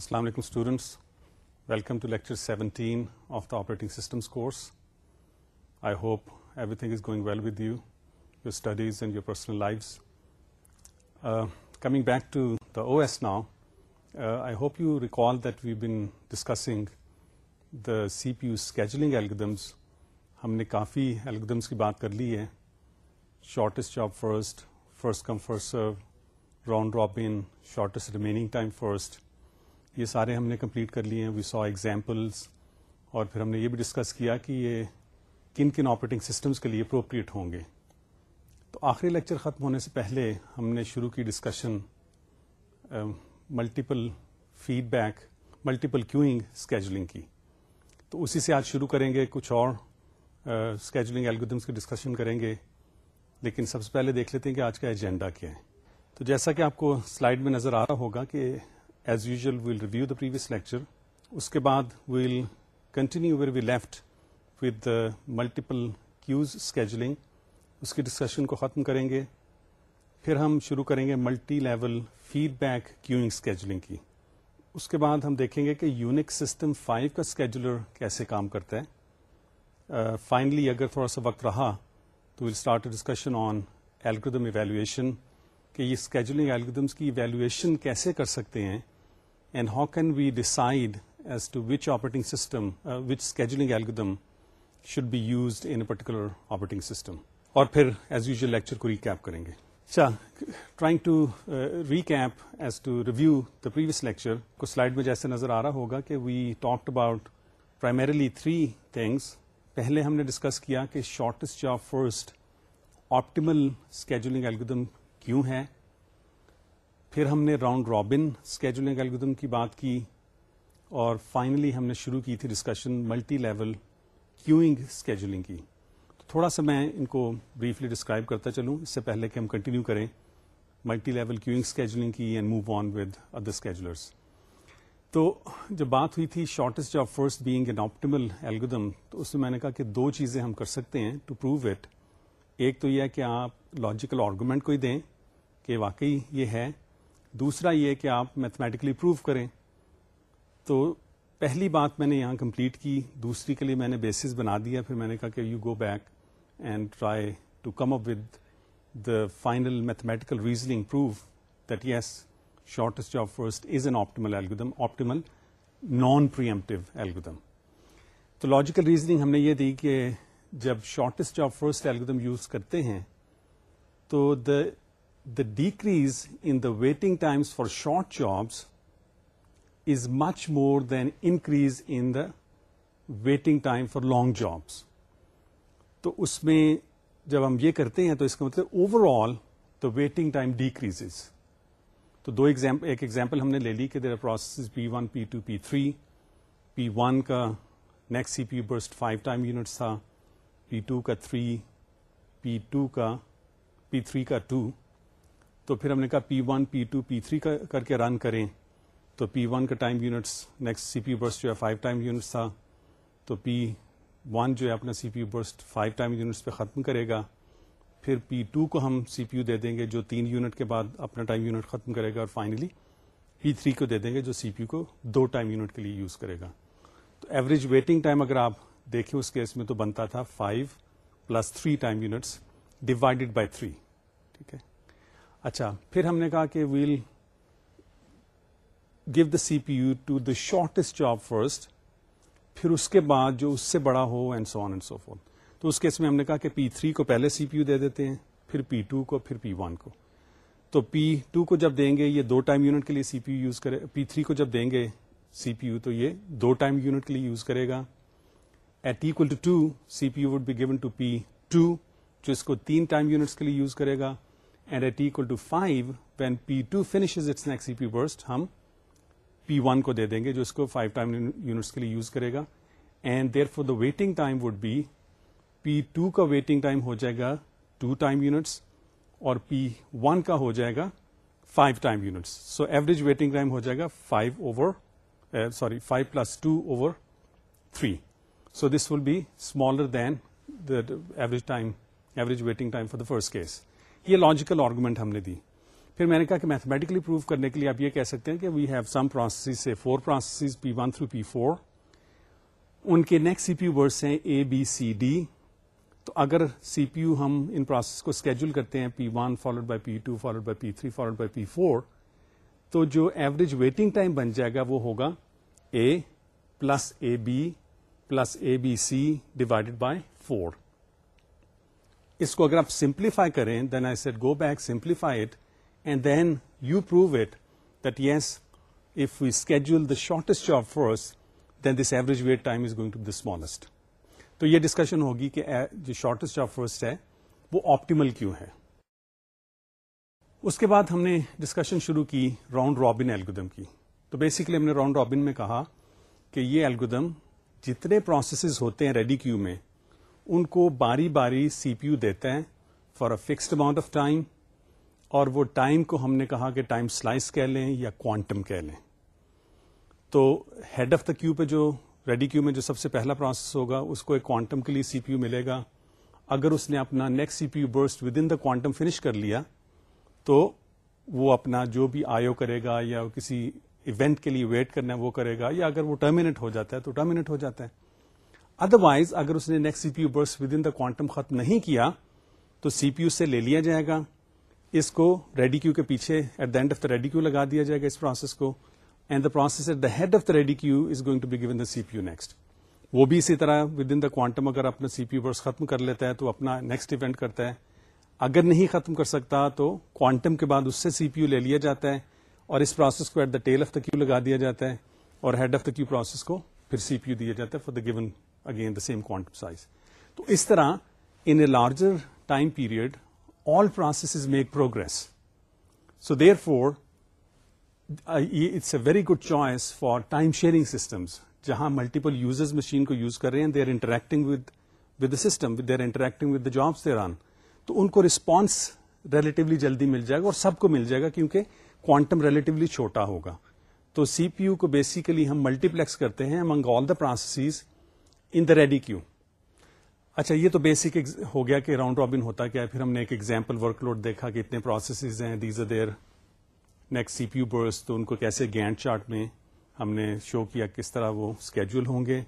السلام علیکم students welcome to lecture seventeen of the operating systems course I hope everything is going well with you your studies and your personal lives coming back to the O S now I hope you recall that we been discussing the C P U scheduling algorithms ہم نے کافی algorithms کی بات کر لی ہے shortest job first first come first serve round robin shortest remaining time first یہ سارے ہم نے کمپلیٹ کر لیے ہیں۔ وی سو ایگزامپلس اور پھر ہم نے یہ بھی ڈسکس کیا کہ یہ کن کن آپریٹنگ سسٹمس کے لیے اپروپریٹ ہوں گے۔ تو آخری لیکچر ختم ہونے سے پہلے ہم نے شروع کی discussion multiple feedback multiple queuing scheduling کی۔ تو اسی سے آج شروع کریں گے، کچھ اور uh, اسکیجولنگ ایلگودمس کی ڈسکشن کریں گے۔ لیکن سب سے پہلے دیکھ لیتے ہیں کہ آج کا ایجنڈا کیا ہے۔ تو جیسا کہ آپ کو سلائڈ میں نظر آ رہا ہوگا کہ as usual we'll review the previous lecture اس کے بعد we'll continue where we left with multiple queues scheduling اس کی ڈسکشن کو ختم کریں گے پھر ہم شروع کریں گے multi level feedback queuing scheduling کی اس کے بعد ہم دیکھیں گے کہ یونک سسٹم فائیو کا اسکیجولر کیسے کام کرتا ہے فائنلی اگر تھوڑا سا وقت رہا تو will start discussion on algorithm evaluation کہ یہ اسکیجولنگ ایلگردمس کی ایویلویشن کیسے کر سکتے ہیں and how can we decide as to which operating system which scheduling algorithm should be used in particular operating system اور پھر ایز یوزل لیکچر کو ریکیپ کریں گے. اچھا trying to recap as to review the previous lecture کو slide میں جیسے نظر آ رہا ہوگا کہ we talked about primarily three things پہلے ہم نے ڈسکس کیا کہ shortest job first optimal scheduling algorithm کیوں ہے پھر ہم نے راؤنڈ رابن اسکیجولنگ ایلگودم کی بات کی اور فائنلی ہم نے شروع کی تھی discussion multi level queuing scheduling کی۔ تو تھوڑا سا میں ان کو بریفلی ڈسکرائب کرتا چلوں۔ اس سے پہلے کہ ہم کنٹینیو کریں ملٹی لیول کیوئنگ اسکیجولنگ کی and move on with other schedulers تو جب بات ہوئی تھی shortest of first being an optimal algorithm تو اس میں میں نے کہا کہ دو چیزیں ہم کر سکتے ہیں ٹو پروو اٹ ایک تو یہ ہے کہ آپ لاجیکل آرگومنٹ کو ہی دیں کہ واقعی یہ ہے۔ دوسرا یہ کہ آپ میتھمیٹیکلی پروو کریں۔ تو پہلی بات میں نے یہاں کمپلیٹ کی، دوسری کے لیے میں نے بیسس بنا دیا، پھر میں نے کہا کہ you go back and try to come up with the final mathematical reasoning prove that yes shortest of first is an optimal algorithm optimal non preemptive algorithm تو لاجیکل ریزننگ ہم نے یہ دی کہ جب shortest of first algorithm use کرتے ہیں، تو the the decrease in the waiting times for short jobs is much more than increase in the waiting time for long jobs تو اس میں جب ہم یہ کرتے ہیں تو اس کا مطلب overall the waiting time decrease تو دو ایگزامپل ایک ایگزامپل ہم نے لے لی کہ there process P one P two P three P one کا next C P burst five time units تھا پی ٹو کا تھری پی ٹو کا پی تھری کا ٹو تو پھر ہم نے کہا P one P two P three کر کے رن کریں۔ تو پی ون کا time units next C P burst جو ہے فائیو ٹائم یونٹس تھا۔ تو پی ون جو ہے اپنا C P burst five time units پہ ختم کرے گا۔ پھر پی ٹو کو ہم سی پی یو دے دیں گے جو تین یونٹ کے بعد اپنا ٹائم یونٹ ختم کرے گا اور فائنلی پی تھری کو دے دیں گے جو سی پی یو کو دو ٹائم یونٹ کے لیے یوز کرے گا۔ تو ایوریج ویٹنگ ٹائم اگر آپ دیکھیں اس کیس میں تو بنتا تھا five plus three time units divided by three ٹھیک ہے؟ اچھا پھر ہم نے کہا کہ we'll give the C P U to the shortest job first پھر اس کے بعد جو اس سے بڑا ہو and so on and so forth تو اس کیس میں ہم نے کہا کہ پی تھری کو پہلے سی پی یو دے دیتے ہیں، پھر پی ٹو کو، پھر پی ون کو. تو پی ٹو کو جب دیں گے، یہ دو ٹائم یونٹ کے لیے سی پی یو یوز کرے پی تھری کو جب دیں گے سی پی یو تو یہ دو ٹائم یونٹ کے لیے یوز کرے گا. At equal to two C P U would be given to P two جو اس کو تین ٹائم یونٹس کے لیے یوز کرے گا. And at equal to five when P two finishes its next C P burst ہم P one کو دے دیں گے جو اس کو فائیو ٹائم یونٹس کے لیے یوز کرے گا and there for the waiting time would be P two کا ویٹنگ ٹائم ہو جائے گا ٹو ٹائم یونٹس اور پی ون کا ہو جائے گا five time units so average waiting time ہو جائے گا five over sorry five plus two over three so this will be smaller than the average time average waiting time for the first case یہ logical argument ہم نے دی۔ پھر میں نے کہا کہ میتھمیٹیکلی پروو کرنے کے لیے آپ یہ کہہ سکتے ہیں کہ وی ہیو سم پروسیس سے four process P one through P four ان کے next C P U words ہیں اے بی سی ڈی تو اگر سی پی یو ہم ان پروسیس کو اسکیڈول کرتے ہیں P one followed by P two followed by P three followed by P four تو جو ایوریج ویٹنگ ٹائم بن جائے گا وہ ہوگا A plus A B plus A B C divided by four اس کو اگر آپ سمپلیفائی کریں then I said go back simplify it and then you prove it that yes if you schedule the shortest job first then this average wait time is going to the smallest تو یہ discussion ہوگی کہ eh, جو shortest of first ہے، وہ optimal کیوں ہے؟ اس کے بعد ہم نے ڈسکشن شروع کی راؤنڈ رابن ایلگودم کی۔ تو بیسکلی ہم نے راؤنڈ رابن میں کہا کہ یہ ایلگودم جتنے پروسیسز ہوتے ہیں ریڈی کیو میں ان کو باری باری سی پی یو دیتا ہے for a fixed amount of time اور وہ ٹائم کو ہم نے کہا کہ ٹائم سلائس کہہ لیں یا کوانٹم کہہ لیں۔ تو ہیڈ آف دا کیو پہ جو ریڈی کیو میں جو سب سے پہلا پروسیس ہوگا، اس کو ایک کوانٹم کے لیے سی پی یو ملے گا۔ اگر اس نے اپنا next C P U burst within the quantum finish کر لیا، تو وہ اپنا جو بھی آئیو کرے گا یا کسی ایونٹ کے لیے ویٹ کرنا ہے، وہ کرے گا۔ یا اگر وہ ٹرمینیٹ ہو جاتا ہے، تو ٹرمینیٹ ہو جاتا ہے۔ ادر وائز اگر اس نے next C P U burst within the quantum ختم نہیں کیا، تو سی پی یو سے لے لیا جائے گا۔ اس کو ریڈی کیو کے پیچھے at the end of the ready queue لگا دیا جائے گا اس پروسیس کو۔ And the process at the head of the ready queue is going to be given the C P U next وہ بھی اسی طرح ود ان دا کوانٹم اگر اپنا سی پی یو برس ختم کر لیتا ہے تو اپنا نیکسٹ ایونٹ کرتا ہے۔ اگر نہیں ختم کر سکتا تو کوانٹم کے بعد اس سے سی پی یو لے لیا جاتا ہے اور اس پروسیس کو at the tail of the queue لگا دیا جاتا ہے اور head of the queue process کو پھر سی پی یو دیا جاتا ہے for the given again the same quantum size تو اس طرح in a larger time period all process make progress so therefore it's a very good choice for time sharing systems جہاں multiple users machine کو use کر رہے ہیں they are interacting with with the system they are interacting with the jobs there on تو ان کو response relatively جلدی مل جائے گا اور سب کو مل جائے گا کیونکہ کوانٹم ریلیٹولی چھوٹا ہوگا. تو سی پی یو کو بیسیکلی ہم ملٹی پلیکس کرتے ہیں among all the process in the ready queue اچھا یہ تو بیسک ہو گیا کہ راؤنڈ رابن ہوتا کیا ہے، پھر ہم نے ایک ایگزامپل ورک لوڈ دیکھا کہ اتنے پروسیسز ہیں these are their next C P U burst تو ان کو کیسے گینٹ چارٹ میں ہم نے شو کیا کس طرح وہ اسکیڈول ہوں گے؟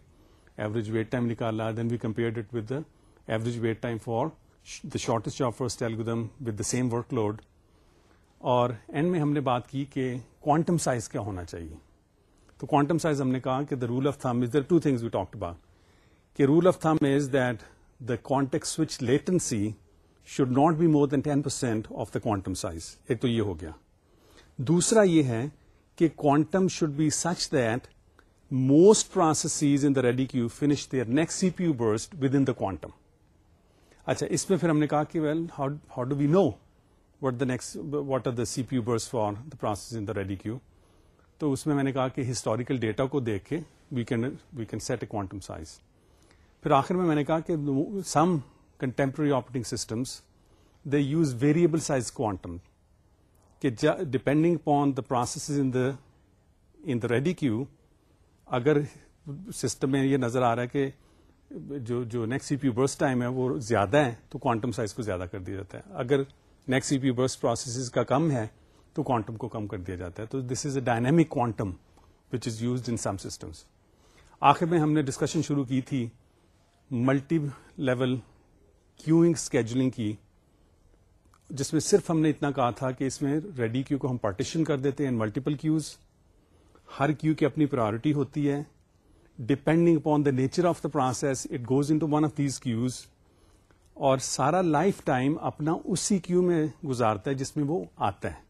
ایوریج ویٹ ٹائم نکالا then we compare it with average wait time for the shortest of first algorithm with the same work load اور اینڈ میں ہم نے بات کی کہ کوانٹم سائز کیا ہونا چاہیے۔ تو کوانٹم سائز ہم نے کہا کہ the rule of thumb is there two things we talk about کہ rule of thumb is that the context switch latency should not be more than ten percent of the quantum size ایک تو یہ ہو گیا۔ دوسرا یہ ہے کہ quantum should be such that most processes in the ready queue finish their next C P U burst within the quantum اچھا اس میں پھر ہم نے کہا کہ well how do we know what the next what are the C P U burst for the process in the ready queue تو اس میں میں نے کہا کہ ہسٹوریکل ڈیٹا کو دیکھ کے we can we can set a quantum size پھر آخر میں میں نے کہا کہ some contemporary operating systems they use variable size quantum کہ depending upon the process in the in the ready queue اگر سسٹم میں یہ نظر آ رہا ہے کہ جو جو next C P U burst time ہے وہ زیادہ ہے تو کوانٹم سائز کو زیادہ کر دیا جاتا ہے۔ اگر next C P U burst process کا کم ہے تو کوانٹم کو کم کر دیا جاتا ہے۔ تو this is a dynamic quantum which is used in some systems آخر میں ہم نے ڈسکشن شروع کی تھی ملٹی لیول کیوئنگ اسکیجولنگ کی، جس میں صرف ہم نے اتنا کہا تھا کہ اس میں ریڈی کیو کو ہم پارٹیشن کر دیتے ہیں ملٹیپل کیوز، ہر کیو کی اپنی پرائرٹی ہوتی ہے۔ Depending upon the nature of the process it goes into one of these queues اور سارا لائف ٹائم اپنا اسی کیو میں گزارتا ہے جس میں وہ آتا ہے۔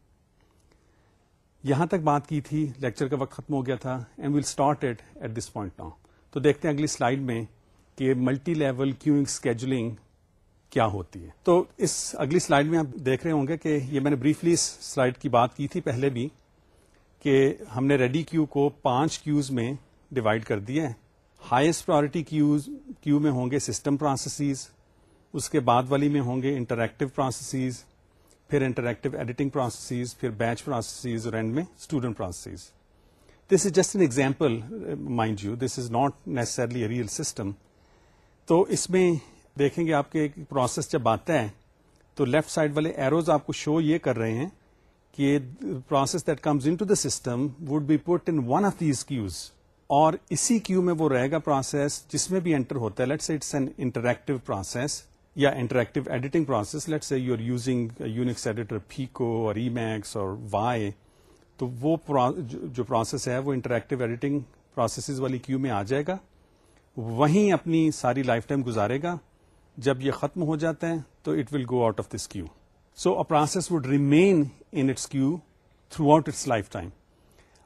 یہاں تک بات کی تھی، لیکچر کا وقت ختم ہو گیا تھا and will start at at this point now تو دیکھتے ہیں اگلی سلائڈ میں کہ ملٹی لیول کیوئنگ اسکیجولنگ کیا ہوتی ہے۔ تو اس اگلی سلائڈ میں آپ دیکھ رہے ہوں گے کہ یہ میں نے بریفلی اس سلائڈ کی بات کی تھی پہلے بھی کہ ہم نے ریڈی کیو کو پانچ کیوز میں ڈیوائڈ کر دیے ہائیسٹ پرائرٹی کیوز کیو میں ہوں گے سسٹم پروسیسز اس کے بعد والی میں ہوں گے انٹریکٹو پروسیسز پھر انٹریکٹو ایڈیٹنگ پروسیسز پھر بیچ پروسیسز اور اینڈ میں student processes this is just an example mind you this is not necessarily real system تو اس میں دیکھیں گے آپ کے پروسیس جب آتا ہے تو لیفٹ سائڈ والے ایروز آپ کو شو یہ کر رہے ہیں کہ process that comes into the system would be put in one of these queues اور اسی کیو میں وہ رہے گا پروسیس جس میں بھی انٹر ہوتا ہے۔ Let's it's an interactive process یا interactive editing process let's you are using Unix editor pico اور ای میکس اور وائی تو وہ جو پروسیس ہے وہ انٹریکٹو ایڈیٹنگ پروسیسز والی کیو میں آ جائے گا۔ وہیں اپنی ساری لائف ٹائم گزارے گا۔ جب یہ ختم ہو جاتا ہے تو it will go out of this queue so a process would remain in its queue throughout its life time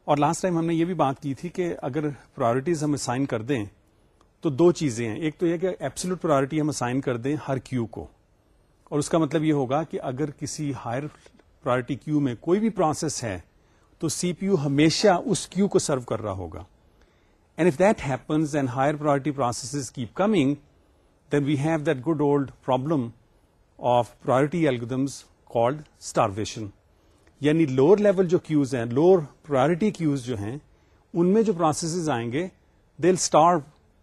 اور لاسٹ ٹائم ہم نے یہ بھی بات کی تھی کہ اگر پرائرٹیز ہم اسائن کر دیں تو دو چیزیں ہیں۔ ایک تو یہ کہ ایپسلوٹ پرائرٹی ہم اسائن کر دیں ہر کیو کو۔ اور اس کا مطلب یہ ہوگا کہ اگر کسی ہائر پرائرٹی کیو میں کوئی بھی پروسیس ہے تو سی پی یو ہمیشہ اس کیو کو سرو کر رہا ہوگا۔ And if that happens and higher priority process keep coming then we have that good old problem of priority algorithms called starvation یعنی لوور لیول جو کیوز ہیں لوور پرائرٹی کیوز جو ہیں، ان میں جو پروسیسز آئیں گے they starve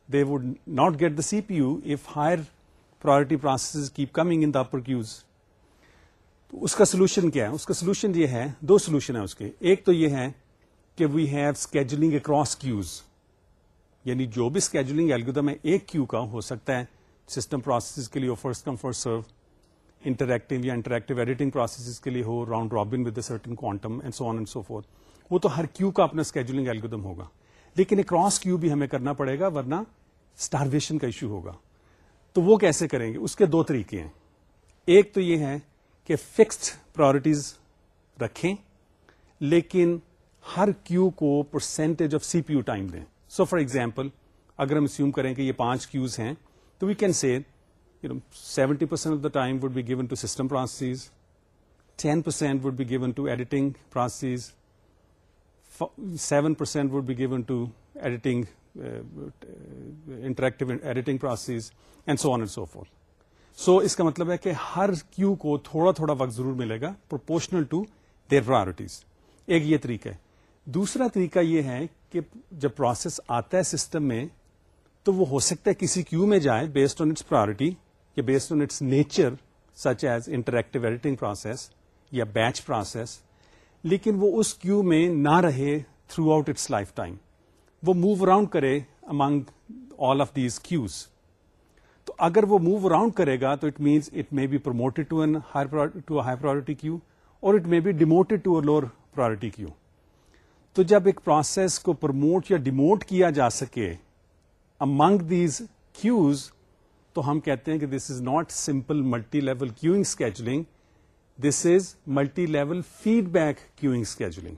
they would not get the C P U if higher priority process keep coming in the upper queues تو اس کا سولوشن کیا ہے؟ اس کا سولوشن یہ ہے، دو سولوشن ہے اس کے. ایک تو یہ ہے کہ we have scheduling across queues یعنی جو بھی اسکیجولنگ ایلگودم ہے، ایک کیو کا ہو سکتا ہے۔ سسٹم پروسیس کے لیے first come first serve interactive یا انٹریکٹو ایڈیٹنگ پروسیس کے لیے ہو round robin with certain quantum and so on and so forth وہ تو ہر کیو کا اپنا اسکیجولنگ ایلگودم ہوگا۔ لیکن ایک کراس کیو بھی ہمیں کرنا پڑے گا، ورنہ اسٹارویشن کا ایشو ہوگا۔ تو وہ کیسے کریں گے؟ اس کے دو طریقے ہیں۔ ایک تو یہ ہے کہ فکسڈ پرائرٹیز رکھیں، لیکن ہر کیو کو percentage of C P U time دیں۔ سو فار ایگزامپل اگر ہم اسیوم کریں کہ یہ پانچ کیوز ہیں، تو we can see seventy percent of the time would be given to system process ten percent would be given to editing process seven percent would be given to editing interactive editing process and so on and so forth so اس کا مطلب ہے کہ ہر queue کو تھوڑا تھوڑا وقت ضرور ملے گا پروپورشنل ٹو دیئر پرائرٹیز ایک یہ طریقہ ہے۔ دوسرا طریقہ یہ ہے کہ جب پروسیس آتا ہے سسٹم میں، تو وہ ہو سکتا ہے کسی کیو میں جائے بیسڈ آن اٹس پرائرٹی یا based on its nature such as interactive editing process یا بیچ پروسیس لیکن وہ اس کیو میں نہ رہے throughout its life time وہ موو اراؤنڈ کرے among all of these queues تو اگر وہ موو اراؤنڈ کرے گا، تو it means it may be promoted to to high priority queue اور it may be demoted to a lower priority queue تو جب ایک پروسیس کو پروموٹ یا ڈیموٹ کیا جا سکے امنگ دیز کیوز تو ہم کہتے ہیں کہ this is not simple multi level queuing scheduling this is multi level feed back queuing scheduling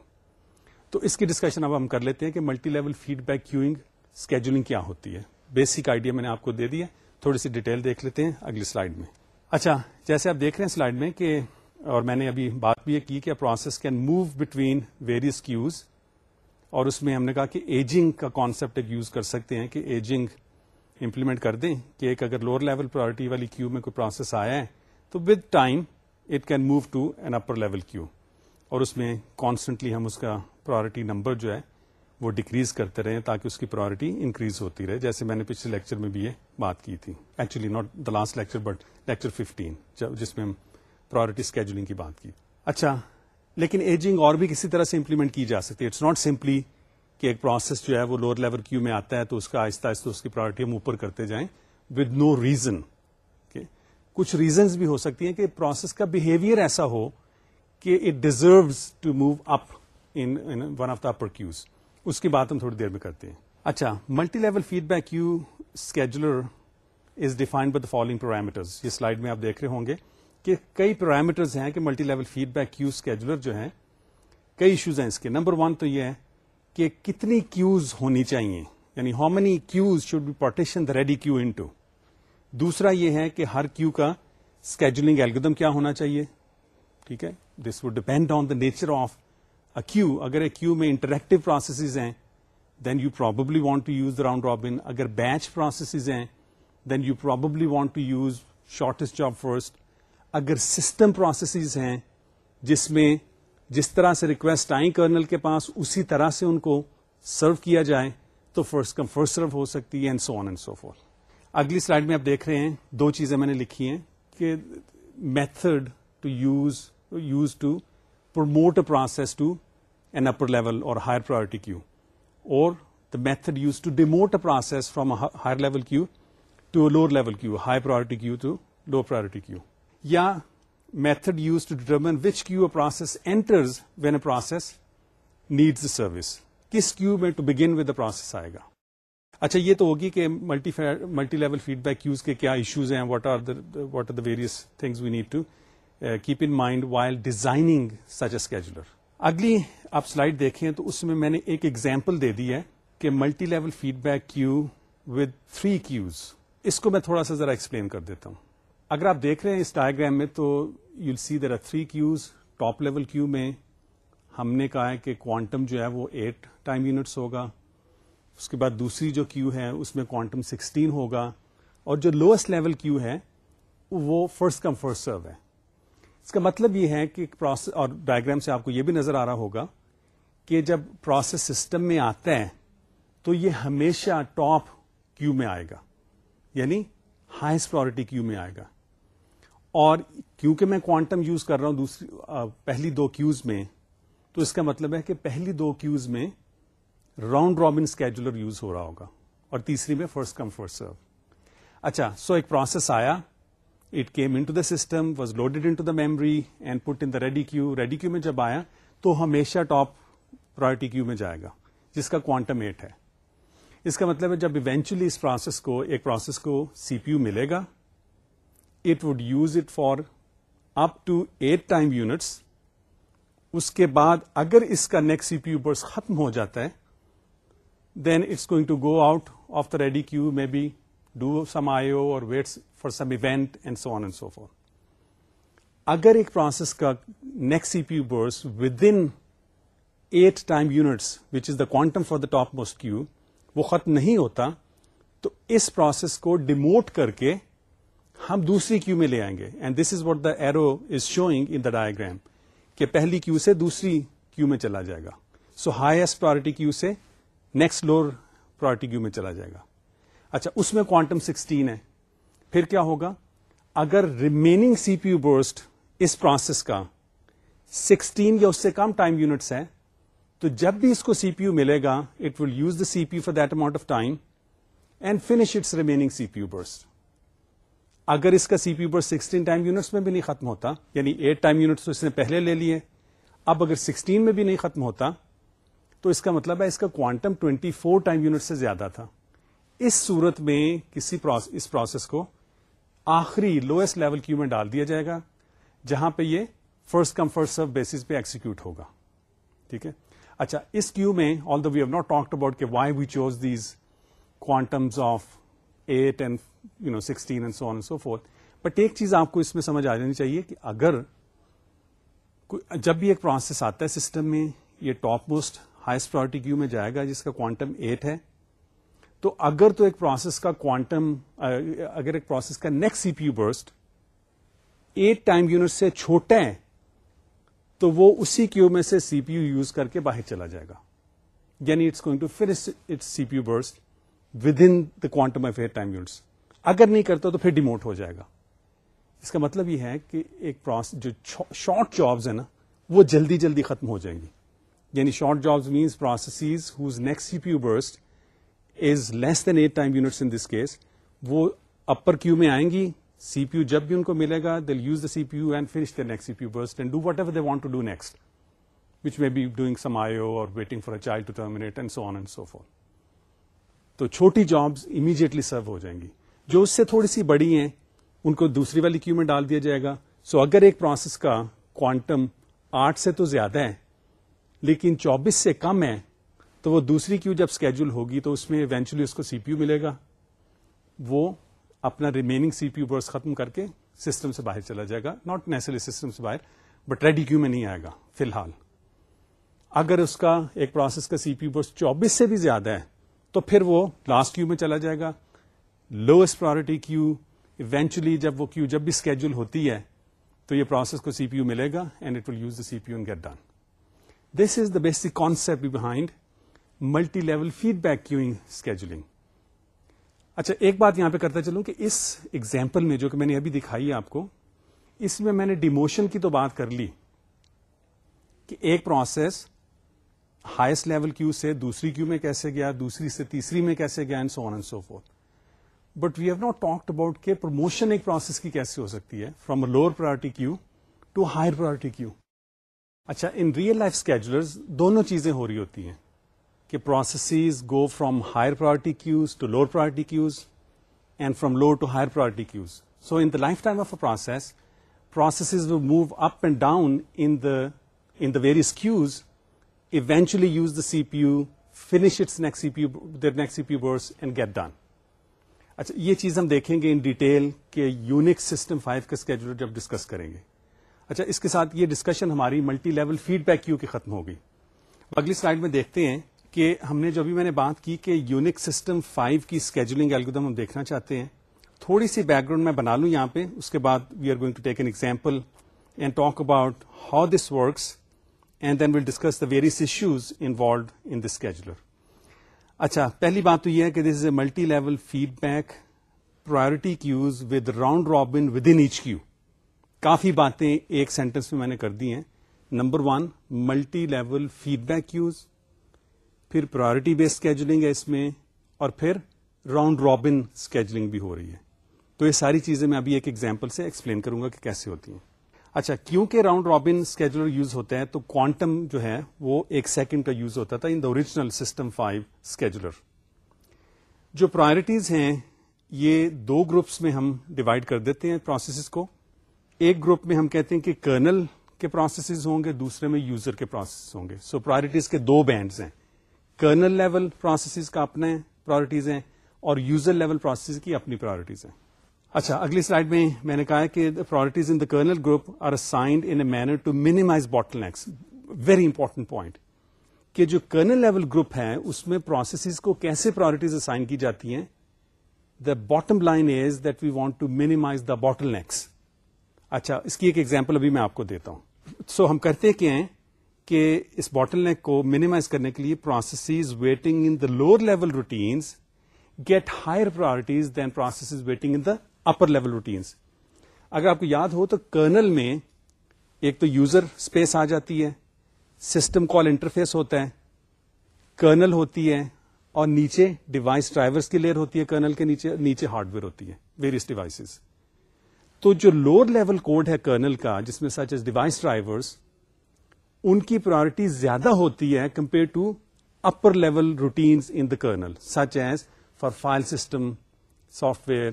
تو اس کی ڈسکشن اب ہم کر لیتے ہیں کہ multi level feed back queuing scheduling کیا ہوتی ہے۔ بیسک آئیڈیا میں نے آپ کو دے دیا، تھوڑی سی ڈیٹیل دیکھ لیتے ہیں اگلی سلائڈ میں۔ اچھا جیسے آپ دیکھ رہے ہیں سلائڈ میں کہ، اور میں نے ابھی بات بھی یہ کی کہ process can move between various queues اور اس میں ہم نے کہا کہ ایجنگ کا کانسیپٹ ایک یوز کر سکتے ہیں کہ ایجنگ امپلیمنٹ کر دیں کہ ایک اگر لوور لیول پرائرٹی والی کیو میں کوئی پروسیس آیا ہے تو with time it can move to an upper level queue اور اس میں کانسٹنٹلی ہم اس کا پرائرٹی نمبر جو ہے وہ ڈکریز کرتے رہے تاکہ اس کی پرائرٹی انکریز ہوتی رہے، جیسے میں نے پچھلے لیکچر میں بھی یہ بات کی تھی۔ Actually not the last lecture but lecture fifteen جس میں ہم پرائرٹی اسکیجولنگ کی بات کی۔ اچھا لیکن ایجنگ اور بھی کسی طرح سے امپلیمنٹ کی جا سکتی ہے۔ اٹس ناٹ سمپلی کہ ایک پروسیس جو ہے وہ لوور لیول کیو میں آتا ہے تو اس کا آہستہ آہستہ اس کی پرائرٹی ہم اوپر کرتے جائیں ود نو ریزن کچھ ریزنز بھی ہو سکتی ہیں کہ پروسیس کا بہیویئر ایسا ہو کہ it deserves to move up in one of the upper queues اس کی بات ہم تھوڑی دیر میں کرتے ہیں۔ اچھا multi level feed back queue scheduler is defined by the following parameters یہ سلائڈ میں آپ دیکھ رہے ہوں گے۔ کہ کئی پیرامیٹرز ہیں کہ multi level feed back queue scheduler جو ہیں، کئی ایشوز ہیں اس کے۔ نمبر ون تو یہ ہے کہ کتنی کیوز ہونی چاہیے۔ یعنی how many queues should be partition the ready queue into دوسرا یہ ہے کہ ہر کیو کا اسکیجولنگ ایلگدم کیا ہونا چاہیے۔ ٹھیک ہے؟ This would depend on the nature of a queue اگر اے کیو میں انٹریکٹو پروسیسز ہیں then you probably want to use round robin اگر بیچ پروسیسز ہیں then you probably want to use shortest job first اگر system processes ہیں جس میں جس طرح سے ریکویسٹ آئیں کرنل کے پاس اسی طرح سے ان کو سرو کیا جائے تو فرسٹ کم فرسٹ سرو ہو سکتی ہے and so on and so forth اگلی سلائڈ میں آپ دیکھ رہے ہیں دو چیزیں میں نے لکھی ہیں کہ method to use use to promote a process to an upper level or higher priority queue, or the method used to demote a process from a higher level queue to a lower level queue, high priority queue to low priority queue. Ya method used to determine which queue a process enters when a process needs the service. Kis queue mein to begin with the process اچھا یہ تو ہوگی کہ multi multi level feed back queues کے کیا issues ہیں what are what are the various things we need to keep in mind while designing such a scheduler اگلی آپ سلائڈ دیکھیں تو اس میں میں نے ایک ایگزامپل دے دی ہے کہ multi level feed back queue with three queues اس کو میں تھوڑا سا ذرا ایکسپلین کر دیتا ہوں اگر آپ دیکھ رہے ہیں اس ڈائگرام میں تو you see there are three queues top level queue میں ہم نے کہا ہے کہ کوانٹم جو ہے وہ ایٹ ٹائم یونٹس ہوگا. اس کے بعد دوسری جو کیو ہے اس میں کوانٹم سکسٹین ہوگا. اور جو لوئسٹ لیول کیو ہے وہ فرسٹ کم فرسٹ سرو ہے. اس کا مطلب یہ ہے کہ پروسیس اور ڈائگرام سے آپ کو یہ بھی نظر آ رہا ہوگا کہ جب پروسیس سسٹم میں آتا ہے تو یہ ہمیشہ ٹاپ کیو میں آئے گا. یعنی ہائیسٹ پرورٹی کیو میں آئے گا. اور کیونکہ میں کوانٹم یوز کر رہا ہوں دوسری پہلی دو کیوز میں، تو اس کا مطلب ہے کہ پہلی دو کیوز میں راؤنڈ رابن اسکیجولر یوز ہو رہا ہوگا اور تیسری میں فرسٹ کم فرسٹ سرو۔ اچھا سو ایک پروسیس آیا۔ It came into the system was loaded into the memory and put in the ready queue ready queue میں جب آیا تو ہمیشہ ٹاپ پرائرٹی کیو میں جائے گا، جس کا کوانٹم ایٹ ہے۔ اس کا مطلب ہے جب ایونچولی اس پروسیس کو، ایک پروسیس کو سی پی یو ملے گا it would use it for up to eight time units اس کے بعد اگر اس کا نیکسٹ سی پی یو برس ختم ہو جاتا ہے then it's going to go out of the ready queue may be do some I O or waits for some event and so on and so forth اگر ایک process کا next C P U burst within eight time units which is the quantum for the top most queue وہ ختم نہیں ہوتا تو اس process کو ڈیموٹ کر کے ہم دوسری کیو میں لے آئیں گے۔ And this is what the arrow is showing in the diagram کہ پہلی کیو سے دوسری کیو میں چلا جائے گا۔ سو ہائیسٹ پرائرٹی کیو سے نیکسٹ لوور پرائرٹی کیو میں چلا جائے گا۔ اچھا اس میں کوانٹم سکسٹین ہے۔ پھر کیا ہوگا؟ اگر remaining C P U burst اس پروسیس کا سکسٹین یا اس سے کم ٹائم یونٹس ہے تو جب بھی اس کو سی پی یو ملے گا it will use the C P U for that amount of time and finish its remaining C P U burst اگر اس کا C P U burst sixteen time units میں بھی نہیں ختم ہوتا یعنی ایٹ ٹائم یونٹس تو اس نے پہلے لے لیے، اب اگر سکسٹین میں بھی نہیں ختم ہوتا، تو اس کا مطلب ہے اس کا کوانٹم 24 فور ٹائم یونٹ سے زیادہ تھا۔ اس صورت میں کسی اس پروسیس کو آخری لوئسٹ لیول کیو میں ڈال دیا جائے گا، جہاں پہ یہ first come first serve basis پہ ایکسیکیوٹ ہوگا۔ ٹھیک ہے؟ اچھا اس کیو میں although we have not talked about کہ why we choose these quantums of eight and you know sixteen and so on so forth but ایک چیز آپ کو اس میں سمجھ آ جانی چاہیے کہ اگر جب بھی ایک پروسیس آتا ہے سسٹم میں، یہ top most highest priority queue میں جائے گا، جس کا کوانٹم ایٹ ہے، تو اگر تو ایک پروسیس کا کوانٹم اگر ایک پروسیس کا next C P U burst eight time unit سے چھوٹا ہے تو وہ اسی کیو میں سے سی پی یو یوز کر کے باہر چلا جائے گا۔ یعنی it's going to finish its C P U burst within the quantum of eight time units اگر نہیں کرتا تو پھر ڈیموٹ ہو جائے گا۔ اس کا مطلب یہ ہے کہ ایک پروسیس جو شارٹ جابس ہیں نا، وہ جلدی جلدی ختم ہو جائیں گی۔ یعنی short jobs means processes whose next C P U burst is less than eight time units in this case وہ اپر کیو میں آئیں گی۔ سی پی یو جب بھی ان کو ملے گا they'll use the C P U and finish the next C P U burst and do whatever they want to do next which may be doing some I O or waiting for a child to terminate and so on and so forth تو چھوٹی jobs immediately serve ہو جائیں گی۔ جو اس سے تھوڑی سی بڑی ہیں، ان کو دوسری والی کیو میں ڈال دیا جائے گا۔ سو so اگر ایک پروسیس کا کوانٹم آٹھ سے تو زیادہ ہے، لیکن چوبیس سے کم ہے، تو وہ دوسری کیو جب اسکیڈول ہوگی تو اس میں ایونچولی اس کو سی پی یو ملے گا۔ وہ اپنا ریمیننگ سی پی یو برس ختم کر کے سسٹم سے باہر چلا جائے گا۔ ناٹ نیسری سسٹم سے باہر بٹ ریڈی کیو میں نہیں آئے گا، فی الحال۔ اگر اس کا ایک پروسیس کا سی پی یو برس چوبیس سے بھی زیادہ ہے، تو پھر وہ لاسٹ کیو میں چلا جائے گا۔ لوئسٹ پرائرٹی کیو ایونچولی جب وہ کیو جب بھی اسکیڈول ہوتی ہے تو یہ پروسیس کو سی پی یو ملے گا and it will use the C P U get done this is the basic concept behind multilevel feedback queueing scheduling اچھا ایک بات یہاں پہ کرتا چلوں کہ اس ایگزامپل میں جو کہ میں نے ابھی دکھائی ہے آپ کو، اس میں میں نے ڈیموشن کی تو بات کر لی کہ ایک پروسیس ہائیسٹ لیول کیو سے دوسری کیو میں کیسے گیا، دوسری سے تیسری میں کیسے گیا and so on and so forth but we have not talked about کہ پروموشن ایک پروسیس کی کیسے ہو سکتی ہے from a lower priority queue to higher priority queue اچھا ان ریئل لائف اسکیجولر دونوں چیزیں ہو رہی ہوتی ہیں کہ processes go from higher priority queues to lower priority queues and from lower to higher priority queues so in the lifetime of a process processes will move up and down in the in the various queues eventually use the C P U finish its next C P U their next C P U burst and get done اچھا یہ چیز ہم دیکھیں گے in detail کہ Unix system five کا scheduler جب discuss کریں گے۔ اچھا اس کے ساتھ یہ ڈسکشن ہماری multi level feed back queue کی ختم ہوگی۔ اگلی سلائڈ میں دیکھتے ہیں کہ ہم نے جو بھی میں نے بات کی کہ یونک سسٹم فائیو کی اسکیجولنگ ایلگودم ہم دیکھنا چاہتے ہیں، تھوڑی سی بیک گراؤنڈ میں بنا لوں یہاں پہ۔ اس کے بعد we are going to take an example and talk about how this works and then will discuss the various issues involved in this scheduler اچھا پہلی بات تو یہ ہے کہ this is a multilevel feedback priority queues with round robin within each queue کافی باتیں ایک sentence میں میں نے کر دی ہیں۔ Number one multilevel feedback queues پھر پرائرٹی بیس اسکیجولنگ ہے اس میں، اور پھر راؤنڈ رابن اسکیجولنگ بھی ہو رہی ہے۔ تو یہ ساری چیزیں میں ابھی ایک ایگزامپل سے ایکسپلین کروں گا کہ کیسے ہوتی ہیں۔ اچھا کیونکہ راؤنڈ رابن اسکیجولر یوز ہوتا ہے تو کوانٹم جو ہے وہ ایک سیکنڈ کا یوز ہوتا تھا in the original system five scheduler جو پرائرٹیز ہیں، یہ دو گروپس میں ہم ڈیوائڈ کر دیتے ہیں پروسیسز کو۔ ایک گروپ میں ہم کہتے ہیں کہ کرنل کے پروسیسز ہوں گے، دوسرے میں یوزر کے پروسیس ہوں گے۔ سو پرائرٹیز کے دو بینڈز ہیں۔ کرنل لیول پروسیسز کا اپنے پرائرٹیز ہیں اور یوزر لیول پروسیس کی اپنی پرائرٹیز ہیں۔ اچھا اگلی سلائڈ میں میں نے کہا ہے کہ priorities in the kernel group are assigned in a manner to minimize bottlenecks very important point کہ جو کرنل لیول گروپ ہے اس میں پروسیسز کو کیسے پرائرٹیز اسائن کی جاتی ہیں؟ The bottom line is that we want to minimize the bottlenecks اچھا اس کی ایک ایگزامپل ابھی میں آپ کو دیتا ہوں. سو so, ہم کرتے کیا ہیں کہ اس باٹل نیک کو مینیمائز کرنے کے لیے processes waiting in the lower level routines get higher priorities than processes waiting in the upper level routines اگر آپ کو یاد ہو تو کرنل میں ایک تو یوزر اسپیس آ جاتی ہے سسٹم کال انٹرفیس ہوتا ہے کرنل ہوتی ہے، اور نیچے ڈیوائس ڈرائیورس کی لیئر ہوتی ہے کرنل کے نیچے نیچے ہارڈ ویئر ہوتی ہے ویریس ڈیوائسز تو جو لوور لیول کوڈ ہے کرنل کا، جس میں سچ ایز ڈیوائس ڈرائیورس ان کی پرائرٹی زیادہ ہوتی ہے compare to upper level routines in the kernel such as for file system software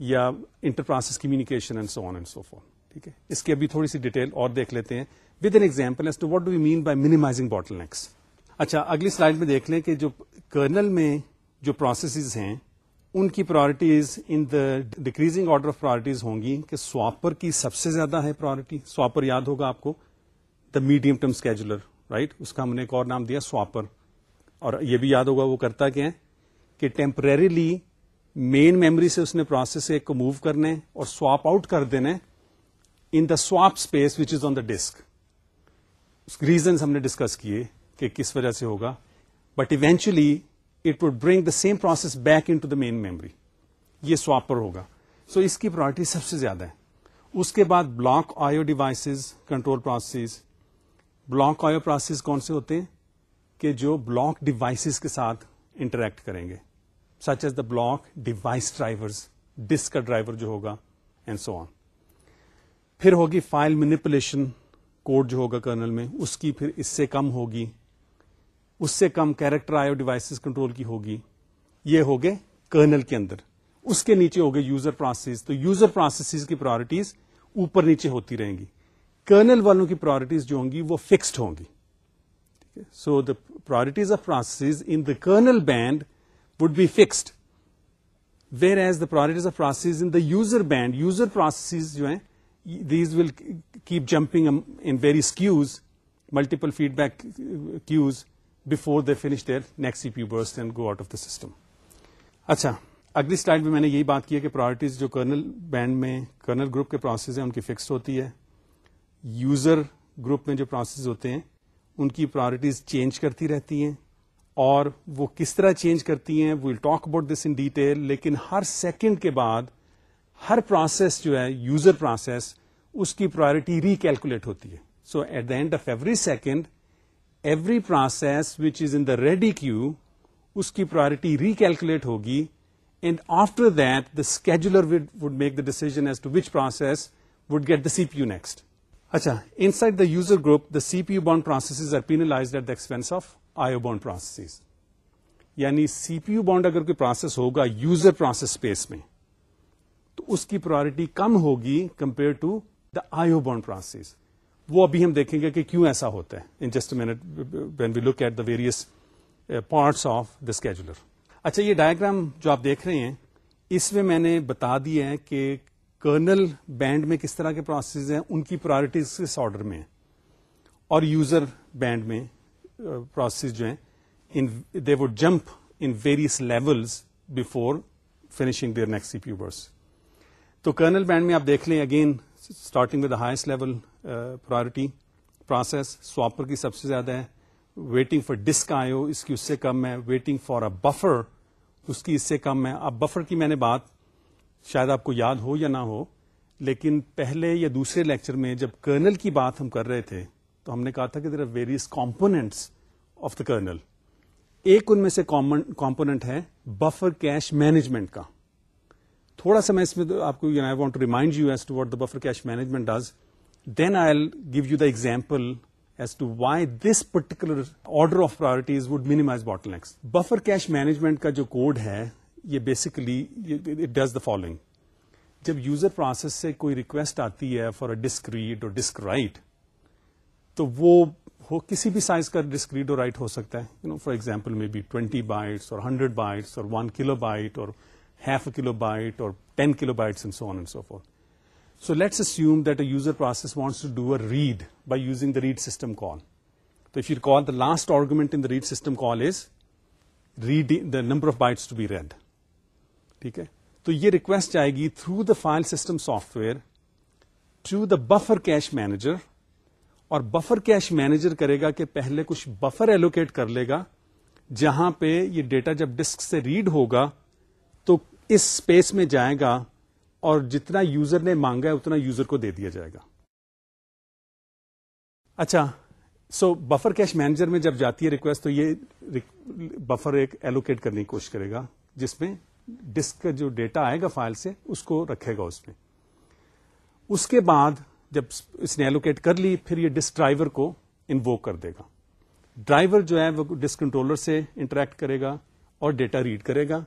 یا inter process communication and so on and so phone, ٹھیک ہے؟ اس کی ابھی تھوڑی سی ڈیٹیل اور دیکھ لیتے ہیں۔ With an example as to what do you mean by minimizing bottlenecks اچھا اگلی سلائڈ میں دیکھ لیں کہ جو کرنل میں جو پروسیسز ہیں، ان کی priorities in the decreasing order of priorities ہوں گی کہ سواپر کی سب سے زیادہ ہے پرائرٹی سواپر یاد ہوگا آپ کو؟ The medium term scheduler right اس کا ہم نے ایک اور نام دیا سواپر اور یہ بھی یاد ہوگا، وہ کرتا کیا ہے کہ ٹیمپریریلی مین میموری سے اس نے پروسیس ایک کو موو کرنے اور سواپ آؤٹ کر دینے in the swap space which is on the disk reasons ہم نے ڈسکس کیے کہ کس وجہ سے ہوگا. But eventually it would bring the same process back into the main memory یہ سواپر ہوگا. سو so اس کی پرائرٹی سب سے زیادہ ہے. اس کے بعد block I O devices control process block I O process کون سے ہوتے ہیں؟ کہ جو بلاک ڈیوائسز کے ساتھ انٹریکٹ کریں گے. Such as the block device driver disk کا ڈرائیور جو ہوگا اینڈ سو آن پھر ہوگی فائل مینیپولیشن کوڈ جو ہوگا کرنل میں، اس کی پھر اس سے کم ہوگی، اس سے کم character I O devices control کی ہوگی، یہ ہوگے کرنل کے اندر۔ اس کے نیچے ہوگے یوزر پروسیس تو یوزر پروسیس کی پرائرٹیز اوپر نیچے ہوتی رہیں گی۔ کرنل والوں کی پرائرٹیز جو ہوں گی، وہ فکسڈ ہوں گی۔ So the priorities of process in the kernel band would be fixed whereas the priorities of process in the user band user process جو ہیں these will keep jumping in various queues multiple feedback queues before they finish their next C P burst and go out of the system اچھا اگلی slide میں میں نے یہی بات کی ہے کہ پرائرٹیز جو کرنل بینڈ میں کرنل گروپ کے پروسیس ہیں ان کی فکسڈ ہوتی ہے یوزر گروپ میں جو پروسیس ہوتے ہیں ان کی پرائرٹیز چینج کرتی رہتی ہیں اور وہ کس طرح چینج کرتی ہیں we'll talk about this in detail لیکن ہر سیکنڈ کے بعد ہر پروسیس جو ہے یوزر پروسیس اس کی پرائرٹی ریکیلکولیٹ ہوتی ہے۔ So at the end of every second every process which is in the ready queue اس کی پرائرٹی ریکیلکولیٹ ہوگی۔ And after that the scheduler would make the decision as to which process would get the C P U next اچھا inside the user group the C P U bound process are penalized at the expense of I O bound process یعنی C پی U bound اگر کوئی process ہوگا user process space میں، تو اس کی priority کم ہوگی compare to the IO bound process وہ ابھی ہم دیکھیں گے کہ کیوں ایسا ہوتا ہے۔ In just minute when we look at the various parts of the scheduler اچھا یہ ڈائگرام جو آپ دیکھ رہے ہیں، اس میں میں نے بتا دیا ہے کہ کرنل بینڈ میں کس طرح کے پروسیس ہیں، ان کی پرائرٹیز کس آرڈر میں اور یوزر بینڈ میں پروسیس جو ہیں they would jump in various levels before finishing their next CPU burst تو کرنل بینڈ میں آپ دیکھ لیں again starting with highest level priority process swapper کی سب سے زیادہ ہے ویٹنگ فار ڈسک آئیو اس کی اس سے کم ہے ویٹنگ فار اے بفر اس کی اس سے کم ہے. اب بفر کی میں نے بات شاید آپ کو یاد ہو یا نہ ہو، لیکن پہلے یا دوسرے لیکچر میں جب کرنل کی بات ہم کر رہے تھے تو ہم نے کہا تھا کہ there are various components of the kernel ایک ان میں سے کمپونیٹ ہے بفر کیش مینجمنٹ کا. تھوڑا سا میں اس میں آپ کو I want to remind you as to what the buffer cache management does then I give you the example as to why this particular order of priorities would minimize bottlenecks buffer cache management کا جو code ہے، یہ basically it does the following جب user process سے کوئی request آتی ہے for a disk read or disk write تو وہ ہو کسی بھی سائز کا ڈسک ریڈ اور رائٹ ہو سکتا ہے. یو نو فار ایگزامپل میں بی ٹوینٹی بائٹس اور ہنڈریڈ بائٹس اور ون کلو بائٹ اور ہیف اے کلو بائٹ اور ten kilo bytes and so on and so forth so let's assume that a user process wants to do a read by using the read system call تو if you call the last argument in the read system call is read the number of bytes to be read ٹھیک ہے؟ تو یہ request جائے گی through the file system software to the buffer cache manager اور buffer cache manager کرے گا کہ پہلے کچھ بفر ایلوکیٹ کر لے گا، جہاں پہ یہ ڈیٹا جب ڈسک سے ریڈ ہوگا تو اس اسپیس میں جائے گا اور جتنا یوزر نے مانگا ہے اتنا یوزر کو دے دیا جائے گا۔ اچھا سو بفر کیش مینیجر میں جب جاتی ہے ریکویسٹ تو یہ بفر ایک ایلوکیٹ کرنے کی کوشش کرے گا، جس میں ڈسک کا جو ڈیٹا آئے گا فائل سے، اس کو رکھے گا اس میں۔ اس کے بعد جب اس نے ایلوکیٹ کر لی، پھر یہ ڈسک ڈرائیور کو انووک کر دے گا۔ ڈرائیور جو ہے، وہ ڈسک کنٹرولر سے انٹریکٹ کرے گا اور ڈیٹا ریڈ کرے گا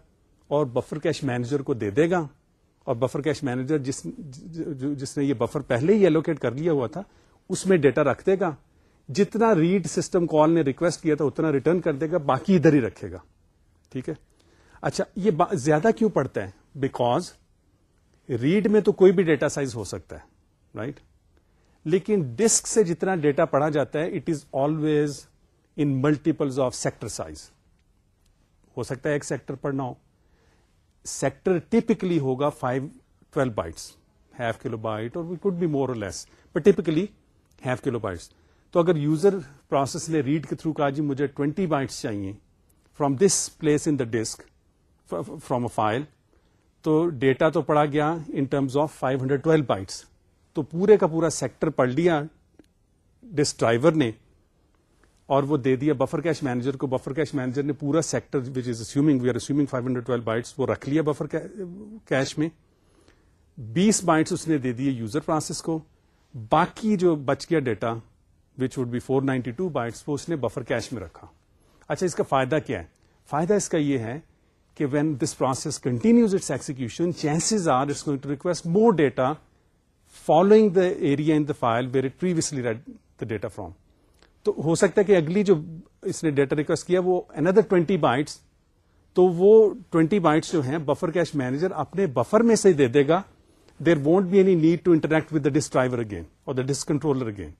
اور بفر کیش مینیجر کو دے دے گا۔ اور بفر کیش مینیجر جس جس نے یہ بفر پہلے ہی ایلوکیٹ کر لیا ہوا تھا، اس میں ڈیٹا رکھ دے گا۔ جتنا ریڈ سسٹم کال نے ریکویسٹ کیا تھا، اتنا ریٹرن کر دے گا، باقی ادھر ہی رکھے گا۔ ٹھیک ہے؟ اچھا یہ زیادہ کیوں پڑتا ہے بیکاز ریڈ میں تو کوئی بھی ڈیٹا سائز ہو سکتا ہے رائٹ right? لیکن ڈسک سے جتنا ڈیٹا پڑھا جاتا ہے it is always in multiples of sector size ہو سکتا ہے ایک سیکٹر پڑھنا ہو۔ سیکٹر ٹیپکلی ہوگا five twelve bytes half kilo byte اور we could be more or less but typically half kilo bytes تو اگر یوزر پروسیس نے ریڈ کے تھرو کہا جی مجھے ٹوینٹی بائٹس چاہیے from this place in the disk from a file تو ڈیٹا تو پڑا گیا in terms of five hundred twelve bytes تو پورے کا پورا سیکٹر پڑھ لیا، ڈسک ڈرائیور نے، اور وہ دے دیا بفر کیش مینیجر کو۔ بفر کیش مینیجر نے پورا sector which is assuming we are assuming five hundred twelve bytes وہ رکھ لیا بفر کیش میں۔ بیس بائٹس اس نے دے دیے یوزر پروسیس کو۔ باقی جو بچ گیا data which would be four ninety two bytes وہ اس نے بفر کیش میں رکھا۔ اچھا اس کا فائدہ کیا ہے؟ فائدہ اس کا یہ ہے کہ when this process continues its execution chances are it's going to request more data following the area in the file where it previously read the data from تو ہو سکتا ہے کہ اگلی جو اس نے ڈیٹا ریکویسٹ کیا وہ اندر ٹوینٹی بائٹس تو وہ ٹوینٹی بائٹس جو ہیں بفر کیش مینیجر اپنے بفر میں سے دے دے گا. There won't be any need to interact with the disk driver again اور دا ڈسک کنٹرولر اگین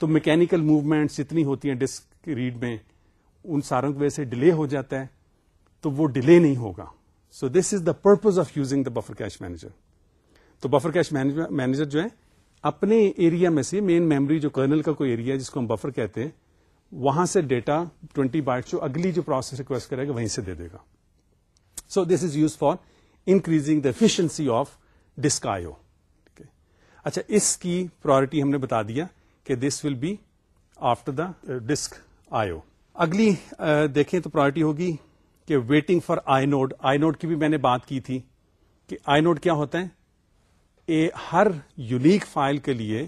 تو میکینکل موومینٹس جتنی ہوتی ہیں ڈسک ریڈ میں، ان ساروں کی وجہ سے ڈیلے ہو جاتا ہے. تو وہ ڈیلے نہیں ہوگا. So this is the purpose of using the buffer cache manager تو بفر کیش مینیجر جو ہے اپنے ایریا میں سے مین میموری جو کرنل کا کوئی ایریا جس کو ہم بفر کہتے ہیں، وہاں سے ڈیٹا ٹوینٹی بائٹ جو اگلی جو پروسیس ریکویسٹ کرے گا وہیں سے دے دے گا. So this is use for increasing the efficiency of disk IO اچھا اس کی پرائرٹی ہم نے بتا دیا کہ this will be after the disk IO اگلی uh, دیکھیں تو پرائرٹی ہوگی کہ waiting for inode inode کی بھی میں نے بات کی تھی کہ آئی نوڈ کیا ہوتا ہے؟ اے ہر یونیک فائل کے لیے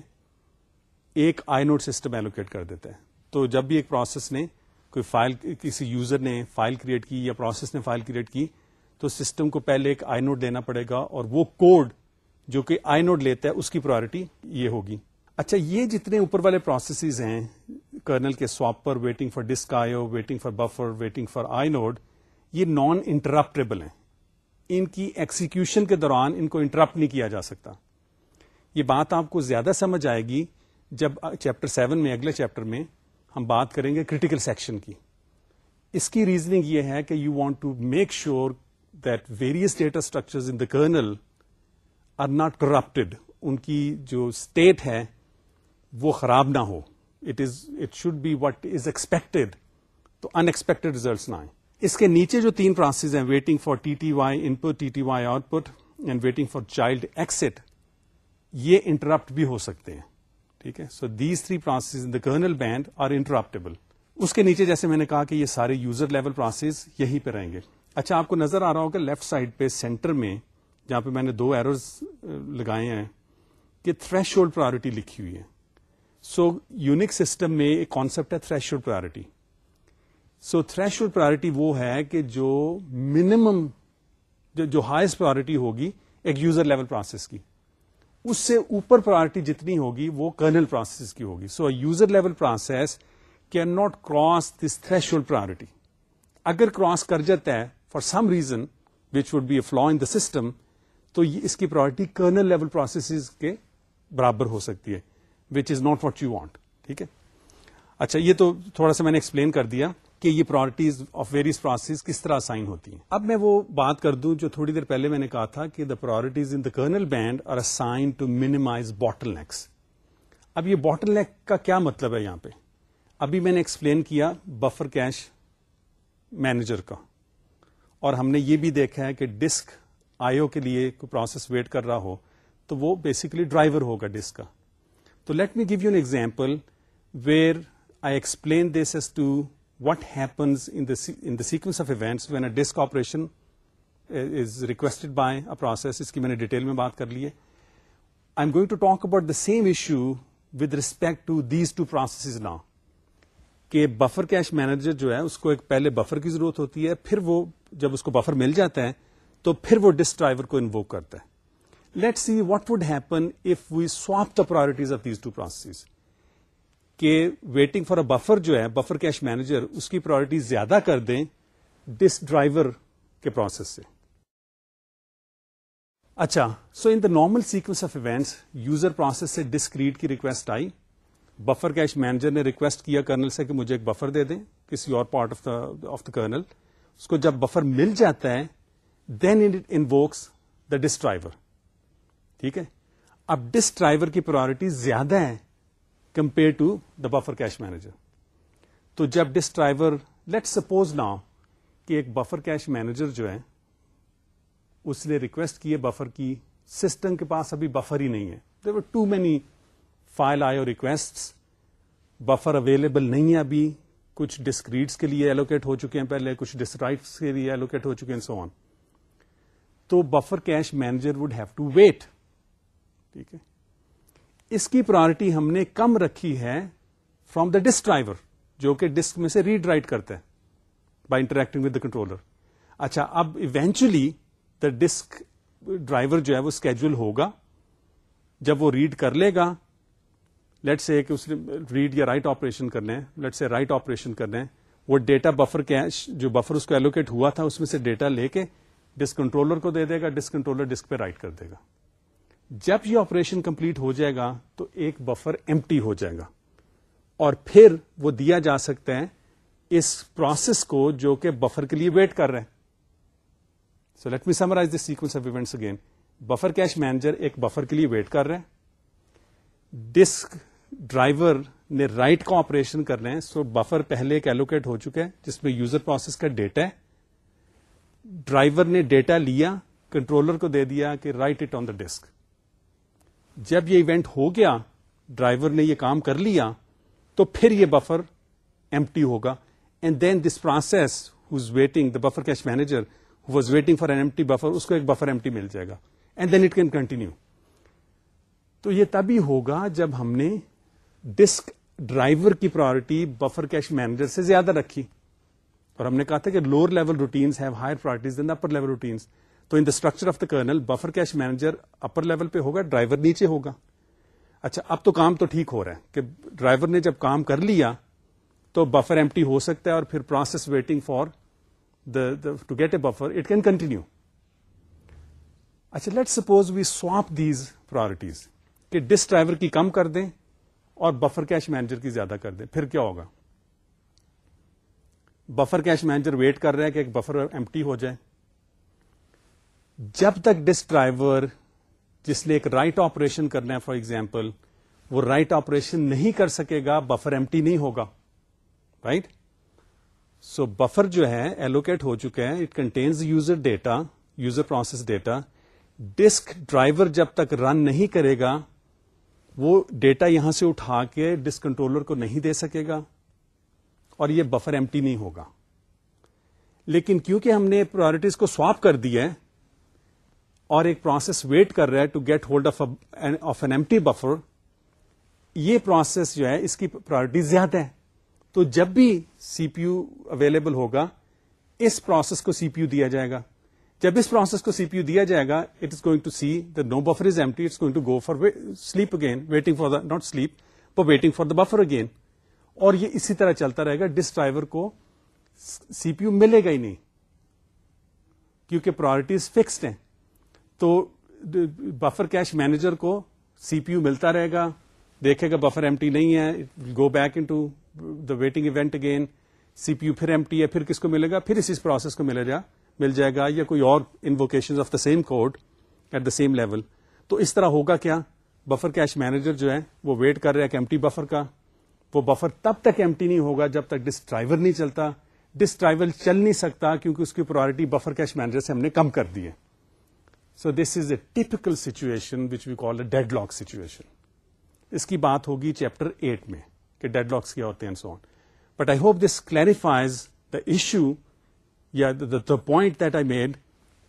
ایک آئی نوڈ سسٹم ایلوکیٹ کر دیتا ہے تو جب بھی ایک پروسیس نے کوئی فائل، کسی یوزر نے فائل کریٹ کی یا پروسیس نے فائل کریٹ کی، تو سسٹم کو پہلے ایک آئی نوڈ دینا پڑے گا اور وہ کوڈ جو کہ آئی نوڈ لیتا ہے، اس کی پرائرٹی یہ ہوگی۔ اچھا یہ جتنے اوپر والے پروسیسز ہیں، کرنل کے swap per waiting for disk IO waiting for buffer waiting for inode یہ نان انٹرپٹیبل ہیں۔ ان کی ایکسیکیوشن کے دوران ان کو انٹرپٹ نہیں کیا جا سکتا۔ یہ بات آپ کو زیادہ سمجھ آئے گی جب چیپٹر سیون میں، اگلے چیپٹر میں ہم بات کریں گے کریٹیکل سیکشن کی۔ اس کی ریزننگ یہ ہے کہ you want to make sure that various data structure in the kernel are not corrupted ان کی جو اسٹیٹ ہے وہ خراب نہ ہو۔ It is it should be what is expected تو انکسپیکٹڈ ریزلٹس نہ آئیں۔ اس کے نیچے جو تین پروسیس ہیں waiting for T T Y input T T Y output and waiting for child exit یہ انٹرپٹ بھی ہو سکتے ہیں. ٹھیک ہے؟ So these three process in the kernel band are interruptible اس کے نیچے جیسے میں نے کہا کہ یہ سارے یوزر لیول پروسیس یہیں پہ رہیں گے. اچھا آپ کو نظر آ رہا ہوگا لیفٹ سائڈ پہ سینٹر میں، جہاں پہ میں نے دو ایروز لگائے ہیں، کہ تھریش ہولڈ پرائرٹی لکھی ہوئی ہے. سو یونک سسٹم میں ایک کانسپٹ ہے threshold priority so threshold priority وہ ہے کہ جو منیمم جو ہائیسٹ پرائرٹی ہوگی ایک یوزر لیول پروسیس کی. اس سے اوپر پرائرٹی جتنی ہوگی وہ کرنل پروسیس کی ہوگی. So user level process can not cross this threshold priority اگر کراس کر جاتا ہے for some reason which would be a flaw in the system تو اس کی پرائرٹی کرنل لیول پروسیس کے برابر ہو سکتی ہے which is not what you want ٹھیک ہے؟ اچھا یہ تو تھوڑا سا میں نے ایکسپلین کر دیا. کہ یہ پرائرٹیز آف ویریس پروسیس کس طرح سائن ہوتی ہیں۔ اب میں وہ بات کر دوں جو تھوڑی دیر پہلے میں نے کہا تھا کہ the priorities in the kernel band are assigned to minimize bottlenecks اب یہ باٹل نیک کا کیا مطلب ہے یہاں پہ؟ ابھی میں نے ایکسپلین کیا بفر کیش مینیجر کا۔ اور ہم نے یہ بھی دیکھا ہے کہ ڈسک آئیو کے لیے کوئی پروسیس ویٹ کر رہا ہو تو وہ بیسکلی ڈرائیور ہوگا ڈسک کا۔ تو let me give you an example where I explain this as to what happens in the sequence of events when a disk operation is requested by a process اس کی میں نے detail میں بات کر لی ہے I am going to talk about the same issue with respect to these two process نا کہ بفر کیش مینیجر جو ہے، اس کو ایک پہلے بفر کی ضرورت ہوتی ہے، پھر وہ جب اس کو بفر مل جاتا ہے، تو پھر وہ ڈسک ڈرائیور کو انووک کرتا ہے. Let see what would happen if we swap the priorities of these two process کہ ویٹنگ فار اے بفر جو ہے بفر کیش مینیجر اس کی پرائرٹی زیادہ کر دیں ڈسک ڈرائیور کے پروسیس سے۔ اچھا so in the normal sequence of events user process سے ڈسک ریڈ کی ریکویسٹ آئی۔ بفر کیش مینیجر نے ریکویسٹ کیا کرنل سے کہ مجھے ایک بفر دے دیں کسی اور part of the of the kernel اس کو جب بفر مل جاتا ہے then it invokes the disk driver ٹھیک ہے؟ اب ڈسک ڈرائیور کی پرائرٹی زیادہ ہے compare to the buffer cache manager. تو جب disk driver let suppose now کہ ایک بفر کیش مینیجر جو ہے، اس نے ریکویسٹ کی ہے بفر کی سسٹم کے پاس ابھی بفر ہی نہیں ہے۔ There too many file I O request buffer available نہیں ہے ابھی۔ کچھ ڈسکریٹس کے لیے ایلوکیٹ ہو چکے ہیں پہلے، کچھ ڈسکرائٹس کے لیے ایلوکیٹ ہو چکے ہیں سو آن تو buffer cache manager would have to wait ٹھیک ہے۔ اس کی پرائرٹی ہم نے کم رکھی ہے فرام دا ڈسک ڈرائیور جو کہ ڈسک میں سے ریڈ رائٹ کرتا ہے by interacting with the controller اچھا اب ایونچولی دا ڈسک ڈرائیور جو ہے وہ اسکیجل ہوگا، جب وہ ریڈ کر لے گا لیٹ سے اس نے ریڈ یا رائٹ آپریشن کرنے ہیں لیٹ سے رائٹ آپریشن کرنے ہیں وہ ڈیٹا بفر کیش جو بفر اس کو ایلوکیٹ ہوا تھا، اس میں سے ڈیٹا لے کے ڈسک کنٹرولر کو دے دے گا ڈسک کنٹرولر ڈسک پہ رائٹ کر دے گا۔ جب یہ آپریشن کمپلیٹ ہو جائے گا تو ایک بفر ایم ہو جائے گا۔ اور پھر وہ دیا جا سکتا ہے اس پروسیس کو جو کہ بفر کے لیے ویٹ کر رہے ہیں۔ So let me summarize this sequence of events again buffer cache manager ایک بفر کے لیے ویٹ کر رہے ہیں۔ ڈسک ڈرائیور نے رائٹ کا آپریشن کر رہے ہیں۔ سو بفر پہلے ایک ایلوکیٹ ہو چکا ہے جس میں یوزر پروسیس کا ڈیٹا ہے۔ ڈرائیور نے ڈیٹا لیا کنٹرولر کو دے دیا کہ write it on the disk جب یہ ایونٹ ہو گیا ڈرائیور نے یہ کام کر لیا، تو پھر یہ بفر ایم ٹی ہوگا۔ And then this process who's waiting the buffer cache manager was waiting for an empty buffer اس کو ایک بفر ایم ٹی مل جائے گا۔ And then it can continue تو یہ تبھی ہوگا جب ہم نے ڈسک ڈرائیور کی پرائرٹی بفر کیش مینیجر سے زیادہ رکھی۔ اور ہم نے کہا تھا کہ lower level routines have higher priorities than upper level routines تو in the structure of the kernel buffer cache manager upper level پہ ہوگا ڈرائیور نیچے ہوگا۔ اچھا اب تو کام تو ٹھیک ہو رہا ہے کہ ڈرائیور نے جب کام کر لیا تو بفر ایم ہو سکتا ہے اور پھر process waiting for the to get a buffer it can continue اچھا let suppose we swap these priorities کہ ڈس ڈرائیور کی کم کر دیں اور بفر کیش مینیجر کی زیادہ کر دیں، پھر کیا ہوگا؟ بفر کیش مینیجر ویٹ کر رہا ہے کہ ایک بفر ایم ہو جائے۔ جب تک ڈسک ڈرائیور جس نے ایک رائٹ آپریشن کرنا ہے، فار ایگزامپل، وہ رائٹ آپریشن نہیں کر سکے گا، بفر ایم نہیں ہوگا رائٹ سو بفر جو ہے ایلوکیٹ ہو چکا ہے it contains user data user process data disk driver جب تک رن نہیں کرے گا، وہ ڈیٹا یہاں سے اٹھا کے ڈسک کنٹرولر کو نہیں دے سکے گا، اور یہ بفر ایم نہیں ہوگا۔ لیکن کیونکہ ہم نے پرائرٹیز کو سواپ کر دیا ہے اور ایک پروسیس ویٹ کر رہا ہے to get hold of of an empty buffer یہ پروسیس جو ہے اس کی پرائرٹی زیادہ ہے۔ تو جب بھی سی پی یو اویلیبل ہوگا، اس پروسیس کو سی پی یو دیا جائے گا۔ جب اس پروسیس کو سی پی یو دیا جائے گا it is going to see the no buffer is empty it's going to go for sleep again waiting for the not sleep for waiting for the buffer again اور یہ اسی طرح چلتا رہے گا ڈس ڈرائیور کو سی پی U ملے گا ہی نہیں۔ کیونکہ پرائرٹیز فکسڈ ہیں۔ تو بفر کیش مینیجر کو سی پی یو ملتا رہے گا، دیکھے گا بفر ایم ٹی نہیں ہے go back into the waiting event again C P U پھر ایم ٹی ہے، پھر کس کو ملے گا؟ پھر اس پروسیس کو ملے گا مل جائے گا یا کوئی اور invocation of the same code at the same level تو اس طرح ہوگا کیا؟ بفر کیش مینیجر جو ہے، وہ ویٹ کر رہا ہے کہ ایم ٹی بفر کا۔ وہ بفر تب تک ایم ٹی نہیں ہوگا جب تک ڈس ڈرائیور نہیں چلتا۔ ڈس ڈرائیور چل نہیں سکتا کیونکہ اس کی پرائرٹی بفر کیش مینیجر سے ہم نے کم کر دی ہے۔ So this is a typical situation which we call a deadlock situation اس کی بات ہوگی چیپٹر ایٹ میں کہ ڈیڈ لاکس کیا ہوتے ہیں so but I hope this clarifies the issue یا the point that I made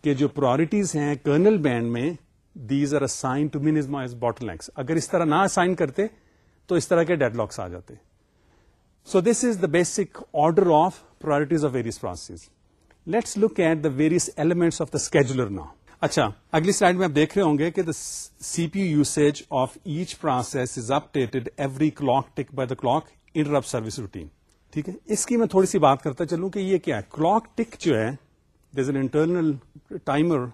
کہ جو پرائرٹیز ہیں کرنل بینڈ میں these are assigned to minimize bottle اگر اس طرح نہ اسائن کرتے تو اس طرح کے ڈیڈ لاکس آ جاتے so this is the basic order of priorities of various process let's look at the various elements of the scheduler نا اچھا اگلی سلائڈ میں آپ دیکھ رہے ہوں گے کہ the C P U usage of each process is updated every clock tick by the clock interrupt service routine ٹھیک ہے؟ اس کی میں تھوڑی سی بات کرتا چلوں کہ یہ کیا ہے؟ کلاک ٹک جو ہے this an internal timer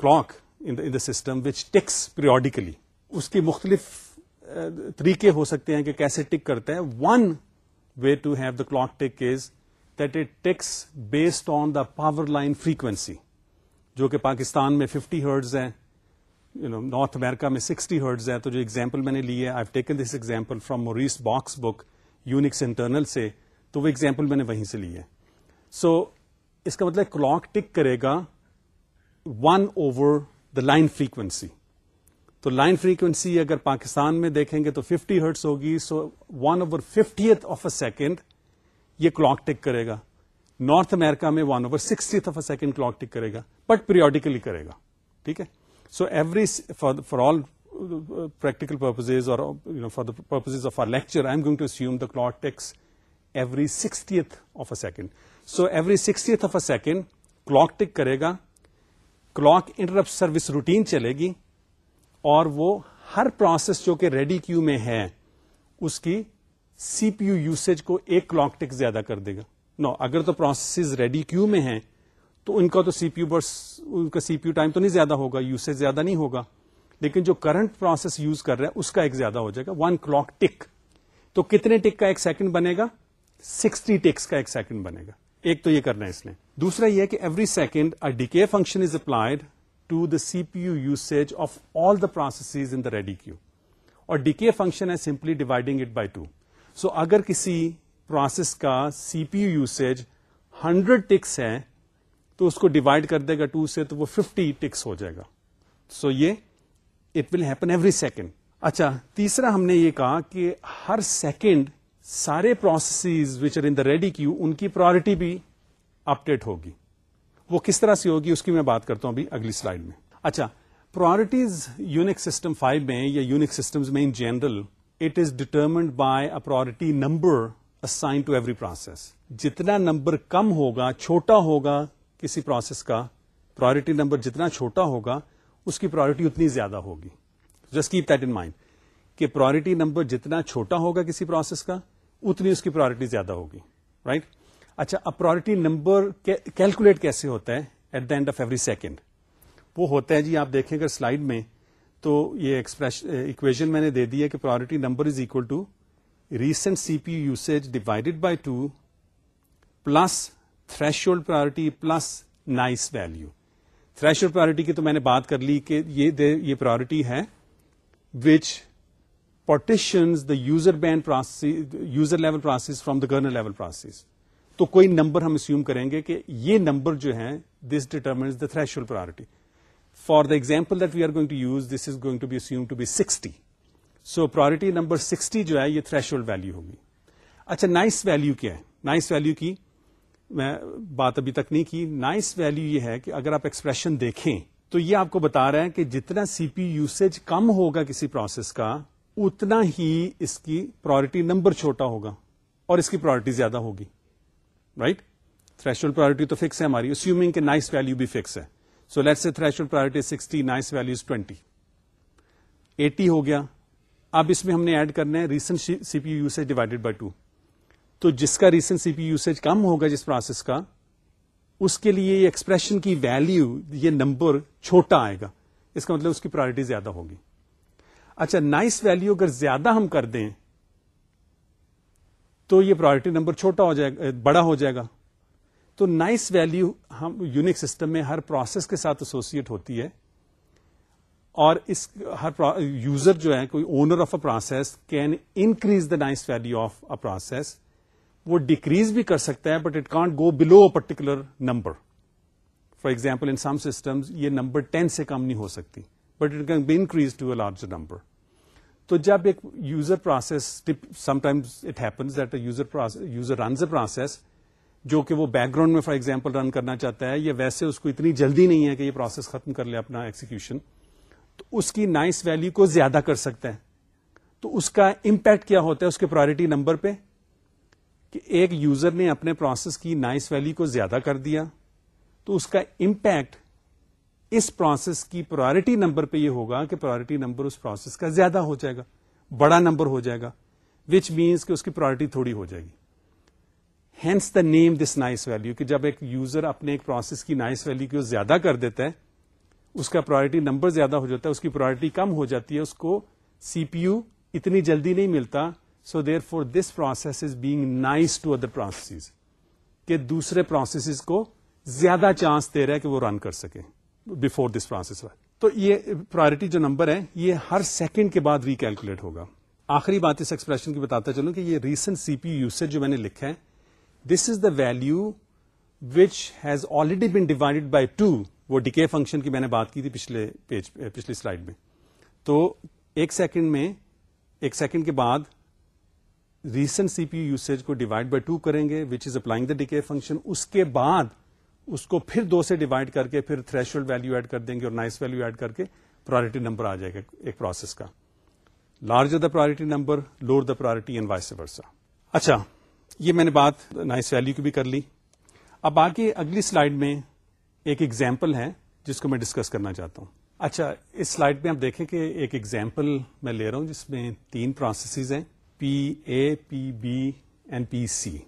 clock in the system which ticks periodically اس کی مختلف طریقے ہو سکتے ہیں کہ کیسے ٹک کرتا ہے۔ One way to have the clock tick is that it ticks based on the power line frequency جو کہ پاکستان میں ففٹی ہرڈز ہیں نارتھ امیرکا میں سکسٹی ہرڈز ہے تو جو ایگزامپل میں نے لی ہے I taken this example from Maurice Bach's book Unix internal سے تو وہ ایگزامپل میں نے وہیں سے لی ہے۔ سو so, اس کا مطلب کلاک ٹک کرے گا one over the line frequency تو لائن فریکوینسی اگر پاکستان میں دیکھیں گے تو ففٹی ہرٹس ہوگی so one over fifty of a second یہ کلاک ٹک کرے گا۔ نارتھ امیرکا میں one over sixty of a second clock tick کرے گا بٹ پیریوڈیکلی کرے گا، ٹھیک ہے؟ So every for all practical purpose اور for the purpose of our lecture I am going to assume the clock ticks every sixtieth of a second so every sixtieth of a second clock tick کرے گا clock interrupt service routine چلے گی، اور وہ ہر process جو کہ ready queue میں ہے، اس کی سی پی یو یوسیج کو ایک کلاک ٹک زیادہ کر دے گا۔ نو، اگر تو پروسیس ریڈی کیو میں ہیں، تو ان کا تو سی پی یو برس ان کا سی پی یو ٹائم تو نہیں زیادہ ہوگا یوسیج زیادہ نہیں ہوگا۔ لیکن جو کرنٹ پروسیس یوز کر رہا ہے، اس کا ایک زیادہ ہو جائے گا۔ ون کلاک ٹک تو کتنے ٹک کا ایک سیکنڈ بنے گا؟ سکسٹی ٹکس کا ایک سیکنڈ بنے گا۔ ایک تو یہ کرنا ہے اس نے۔ دوسرا یہ کہ every second a decay function is applied to the C P U usage of all the process in the ready queue اور ڈیکے فنکشن ہے simply dividing it by two so اگر کسی پروسیس کا C P U usage hundred ticks ہے تو اس کو divide کر دے گا ٹو سے تو وہ ففٹی ٹکس ہو جائے گا. سو یہ it will happen every second اچھا تیسرا ہم نے یہ کہا کہ ہر سیکنڈ سارے processes which are in the ready queue ان کی پرائرٹی بھی اپڈیٹ ہوگی. وہ کس طرح سے ہوگی اس کی میں بات کرتا ہوں ابھی اگلی سلائڈ میں. اچھا پرائرٹیز یونک سسٹم فائیو میں یا یونک سسٹمز میں in general it is determined by a priority number assign to every process جتنا نمبر کم ہوگا، چھوٹا ہوگا کسی پروسیس کا پرائرٹی نمبر جتنا چھوٹا ہوگا، اس کی پرائرٹی اتنی زیادہ ہوگی. Just keep that in mind کہ پرائرٹی نمبر جتنا چھوٹا ہوگا کسی پروسیس کا، اتنی اس کی پرائرٹی زیادہ ہوگی. Right right? اچھا اب پرائرٹی نمبر کیلکولیٹ کیسے ہوتا ہے؟ At the end of every second وہ ہوتا ہے جی آپ دیکھیں اگر سلائڈ میں، تو یہ ایکسپریش اکویژن میں نے دے دی ہے کہ priority number is equal to recent C P U usage divided by two plus threshold priority plus nice value threshold priority کی تو میں نے بات کر لی کہ یہ پرائرٹی ہے which partitions the user band process user level process from the kernel level process تو کوئی نمبر ہم اسیوم کریں گے کہ یہ نمبر جو ہے this determines the threshold priority for the example that we are going to use this is going to be assume to be sixty so priority number sixty جو ہے، یہ تھریش ویلو ہوگی۔ اچھا نائس ویلو کیا ہے؟ Nice value کی میں بات ابھی تک نہیں کی۔ نائس ویلو یہ ہے کہ اگر آپ ایکسپریشن دیکھیں تو یہ آپ کو بتا رہا ہے کہ جتنا سی پی یوسیج کم ہوگا کسی پروسیس کا، اتنا ہی اس کی پرائرٹی نمبر چھوٹا ہوگا اور اس کی پرائرٹی زیادہ ہوگی۔ رائٹ تھریشل پرائرٹی تو فکس ہے ہماری اسیومنگ کہ نائس ویلو بھی فکس ہے۔ So let's say threshold priority sixty nice value is twenty eighty ہو گیا۔ اب اس میں ہم نے ایڈ کرنا ہے recent C P U usage divided by two. تو جس کا ریسنٹ سی پی یوسیج کم ہوگا جس پروسیس کا، اس کے لیے یہ ایکسپریشن کی ویلو یہ نمبر چھوٹا آئے گا۔ اس کا مطلب اس کی پرائرٹی زیادہ ہوگی۔ اچھا نائس ویلو اگر زیادہ ہم کر دیں، تو یہ پرائرٹی نمبر چھوٹا ہو جائے گا بڑا ہو جائے گا۔ تو نائس ویلو ہم یونک سسٹم میں ہر پروسیس کے ساتھ ایسوسیٹ ہوتی ہے۔ اور اس ہر یوزر جو ہے کوئی owner of a process can increase the nice value of a process وہ ڈیکریز بھی کر سکتا ہے but it can't go below a particular number for example in some system یہ نمبر ٹین سے کم نہیں ہو سکتی but it can be increase to a larger number تو جب ایک user process sometimes it happens that user user runs a process جو کہ وہ بیک گراؤنڈ میں فار ایگزامپل رن کرنا چاہتا ہے، یا ویسے اس کو اتنی جلدی نہیں ہے کہ یہ پروسیس ختم کر لے اپنا ایکسیکیوشن تو اس کی نائس ویلو کو زیادہ کر سکتا ہے تو اس کا امپیکٹ کیا ہوتا ہے اس کے پرائرٹی نمبر پہ؟ کہ ایک یوزر نے اپنے پروسیس کی نائس ویلو کو زیادہ کر دیا، تو اس کا امپیکٹ اس پروسیس کی پرائرٹی نمبر پہ یہ ہوگا کہ پرائرٹی نمبر اس پروسیس کا زیادہ ہو جائے گا، بڑا نمبر ہو جائے گا وچ مینس کہ اس کی پرائرٹی تھوڑی ہو جائے گی۔ Hence the name this nice value کہ جب ایک یوزر اپنے ایک پروسیس کی نائس ویلو کو زیادہ کر دیتا ہے اس کا پرائرٹی نمبر زیادہ ہو جاتا ہے، اس کی پرائرٹی کم ہو جاتی ہے، اس کو سی پی یو اتنی جلدی نہیں ملتا۔ So therefore this process is being nice to other process کہ دوسرے پروسیسز کو زیادہ چانس دے رہا ہے کہ وہ رن کر سکے بفور دس پروسیس تو یہ پرائرٹی جو نمبر ہے، یہ ہر سیکنڈ کے بعد ریکیلکولیٹ ہوگا۔ آخری بات اس ایکسپریشن کی بتاتا چلوں کہ یہ ریسنٹ سی پی یوسیج جو میں نے لکھا ہے this is the value which has already been divided by two وہ ڈکے فنکشن کی میں نے بات کی تھی پچھلے پیج پچھلی سلائڈ میں۔ تو ایک سیکنڈ میں، ایک سیکنڈ کے بعد ریسنٹ سی پی یو یوسیج کو ڈیوائڈ بائی ٹو کریں گے which is applying the decay function اس کے بعد اس کو پھر دو سے ڈیوائڈ کر کے پھر تھریش ویلو ایڈ کر دیں گے اور نائس ویلو ایڈ کر کے پرائرٹی نمبر آ جائے گا ایک پروسیس کا۔ Larger the priority number lower the priority and vice versa اچھا یہ میں نے بات نائس ویلو کی بھی کر لی۔ اب آگے اگلی سلائڈ میں ایک ایگزامپل ہے جس کو میں ڈسکس کرنا چاہتا ہوں۔ اچھا اس سلائڈ میں آپ دیکھیں کہ ایک ایگزامپل میں لے رہا ہوں جس میں تین پروسیسز ہیں P A P B and P C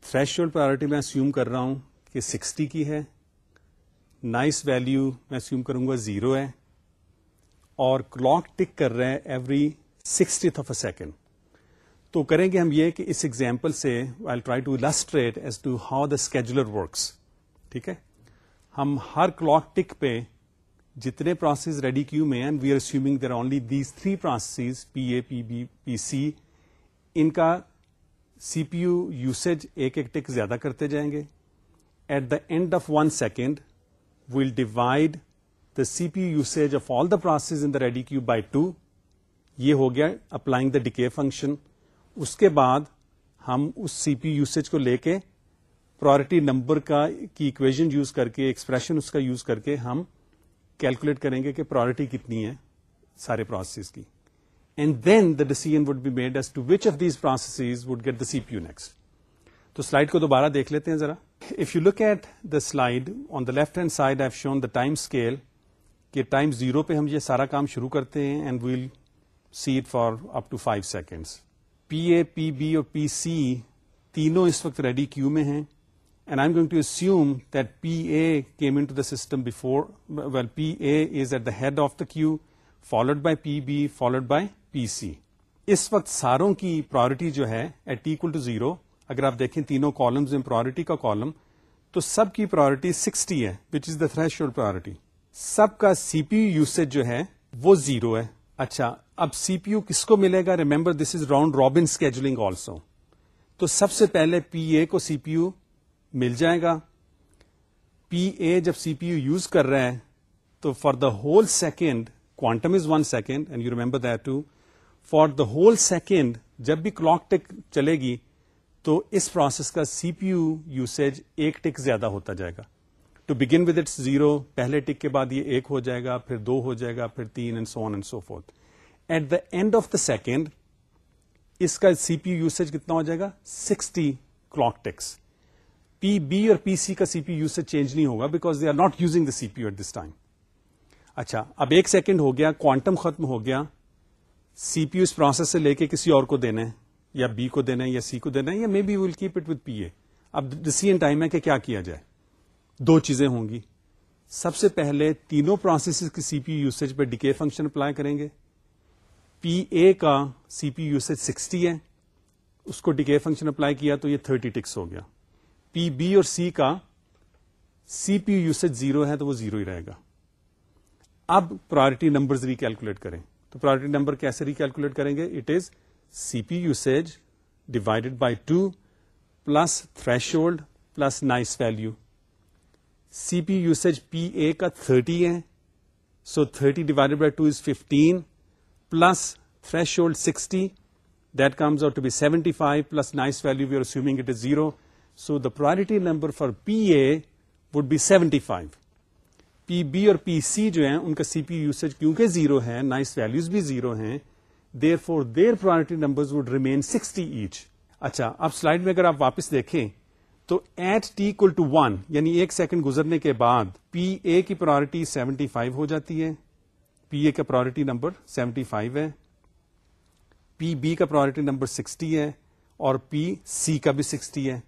threshold priority میں اسیوم کر رہا ہوں کہ سکسٹی کی ہے۔ نائس ویلو میں سیوم کروں گا زیرو ہے۔ اور کلاک ٹک کر رہے ہیں every sixty of a second تو کریں گے ہم یہ کہ اس ایگزامپل سے I try to illustrate as to how the scheduler works ٹھیک ہے؟ ہم ہر کلاک ٹک پہ جتنے پروسیس ریڈی کیو میں and we are assuming there only these three process P A P B P C ان کا سی P U usage ایک ایک ٹک زیادہ کرتے جائیں گے. At the end of one second will divide the C P U usage of all the process in the ready queue by two یہ ہو گیا اپلائنگ دا ڈکے فنکشن اس کے بعد ہم اس سی پی یوسیج کو لے کے پرائرٹی نمبر کا کی اکویژن یوز کر کے ایکسپریشن اس کا یوز کر کے ہم کیلکولیٹ کریں گے کہ پرائرٹی کتنی ہے سارے پروسیس کی. And then the decision would be made as to which of these process would get the C P U next تو سلائڈ کو دوبارہ دیکھ لیتے ہیں ذرا. If you look at the slide on the left hand side I shown the time scale کہ time zero پہ ہم یہ سارا کام شروع کرتے ہیں and we'll see it for up to five seconds P A P B اور پی سی تینوں اس وقت ریڈی کیو میں ہیں. And I am going to assume that P A came into the system before well P A is at the head of the queue followed by P B followed by P C اس وقت ساروں کی priority جو ہے at equal to zero اگر آپ دیکھیں تینوں columns میں پرائرٹی کا کالم تو سب کی پرائرٹی سکسٹی ہے وچ از دا تھریش پرائرٹی سب کا سی پی یو یوسیج جو ہے، وہ زیرو ہے. اچھا اب سی پی یو کس کو ملے گا؟ Remember this is round robin scheduling also تو سب سے پہلے پی اے کو سی پی یو مل جائے گا۔ پی اے جب سی پی یو یوز کر رہے ہیں، تو for the whole second quantum is one second and you remember that to for the whole second جب بھی کلاک ٹک چلے گی، تو اس پروسیس کا سی پی یو یوسیج ایک ٹک زیادہ ہوتا جائے گا۔ To begin with it's zero پہلے ٹک کے بعد یہ ایک ہو جائے گا، پھر دو ہو جائے گا، پھر تین and so and so forth at the end of the second اس کا سی پی یو یوسیج کتنا ہو جائے گا؟ Sixty clock ticks P B اور پی سی کا سی پی یو یوسیج چینج نہیں ہوگا because they are not using the C P U at this time اچھا اب ایک سیکنڈ ہو گیا کوانٹم ختم ہو گیا سی پی یو اس پروسیس سے لے کے کسی اور کو دینا ہے، یا بی کو دینا ہے، یا سی کو دینا ہے، یا maybe will keep it with P A اب ڈسیزن ٹائم ہے کہ کیا کیا جائے؟ دو چیزیں ہوں گی۔ سب سے پہلے تینوں پروسیس کی سی پی یوسیج پہ ڈکے فنکشن اپلائی کریں گے۔ پی اے کا سی پی یوسیج سکسٹی ہے، اس کو ڈکے فنکشن اپلائی کیا تو یہ تھرٹی ٹکس ہو گیا۔ پی بی اور سی کا سی پی یوسیج زیرو ہے تو وہ زیرو ہی رہے گا۔ اب پرائرٹی نمبر ریکیلکولیٹ کریں۔ تو پرائرٹی نمبر کیسے ریکیلکولیٹ کریں گے؟ It is C P usage divided by two plus threshold plus nice value C P usage P A کا تھرٹی ہے۔ So thirty divided by two is fifteen plus threshold sixty that comes out to be seventy five plus nice value we are assuming it is zero so the priority number for P A would be seventy five P B اور P C جو ہیں، ان کا سی P usage کیونکہ zero ہے nice values بھی zero ہیں therefore their priority number would remain sixty each اچھا اب سلائڈ میں اگر آپ واپس دیکھیں، تو at T equal to one یعنی ایک سیکنڈ گزرنے کے بعد پی اے کی پرائرٹی سیونٹی فائیو ہو جاتی ہے۔ پی اے کا پرائرٹی نمبر سیونٹی فائیو ہے۔ پی بی کا پرائرٹی نمبر سکسٹی ہے اور پی سی کا بھی سکسٹی ہے۔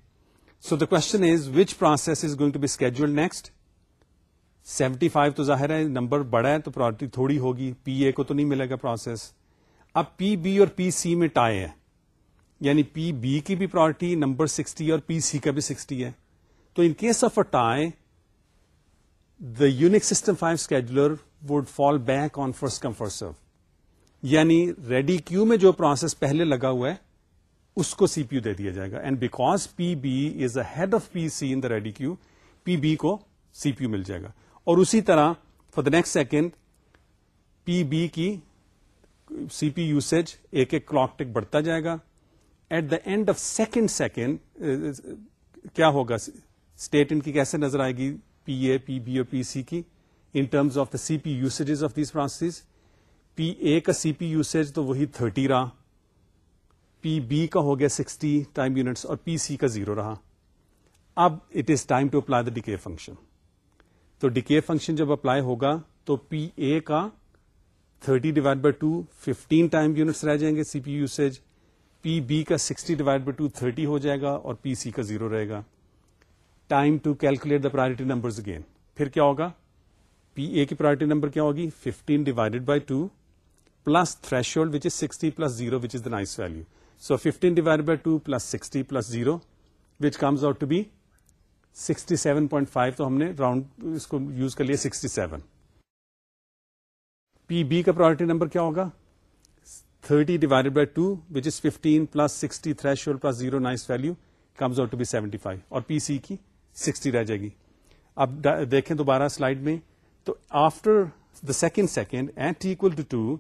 So the question is which process is going to be schedule next seventy five تو ظاہر ہے، نمبر بڑا ہے تو پرائرٹی تھوڑی ہوگی۔ پی اے کو تو نہیں ملے گا پروسیس اب پی بی اور پی سی میں ٹائے ہے۔ یعنی پی بی کی بھی پرائرٹی نمبر سکسٹی اور پی سی کا بھی سکسٹی ہے۔ تو in case of a tie the Unix system five scheduler would fall back on first come first serve یعنی ریڈی کیو میں جو پروسیس پہلے لگا ہوا ہے اس کو سی پی یو دے دیا جائے گا. And because P B is ahead of P C in the ready queue P B کو سی پی یو مل جائے گا. اور اسی طرح for the next second P B کی سی پی یوسیج ایک ایک کلاک ٹک بڑھتا جائے گا. At the end of second second کیا ہوگا؟ اسٹیٹ ان کی کیسے نظر آئے گی؟ پی اے پی بی اور پی سی کی. In terms of the C P usages of these process P A کا سی پی یوسیج تو وہی تھرٹی رہا. پی بی کا ہو گیا سکسٹی ٹائم یونٹس اور پی سی کا زیرو رہا۔ اب it is time to apply the decay function تو ڈیکے فنکشن جب اپلائی ہوگا تو پی اے کا thirty divide by two fifteen time units رہ جائیں گے C P usage. P B کا sixty divide by two thirty ہو جائے گا اور پی سی کا زیرو رہے گا۔ Time to calculate the priority number again پھر کیا ہوگا؟ پی اے کی پرائرٹی نمبر کیا ہوگی؟ Fifteen divided by two plus threshold which is sixty plus zero which is the nice value so fifteen divide by two plus sixty plus zero which comes out to be sixty seven point five تو ہم نے round اس کو use کر لیا sixty seven P be کا priority number کیا ہوگا؟ Thirty divide by two which is fifteen plus sixty thresh plus zero nice value comes out to be seventy five اور پی سی کی سکسٹی رہ جائے گی. اب دیکھیں دوبارہ سلائڈ میں. تو after the second second at equal to two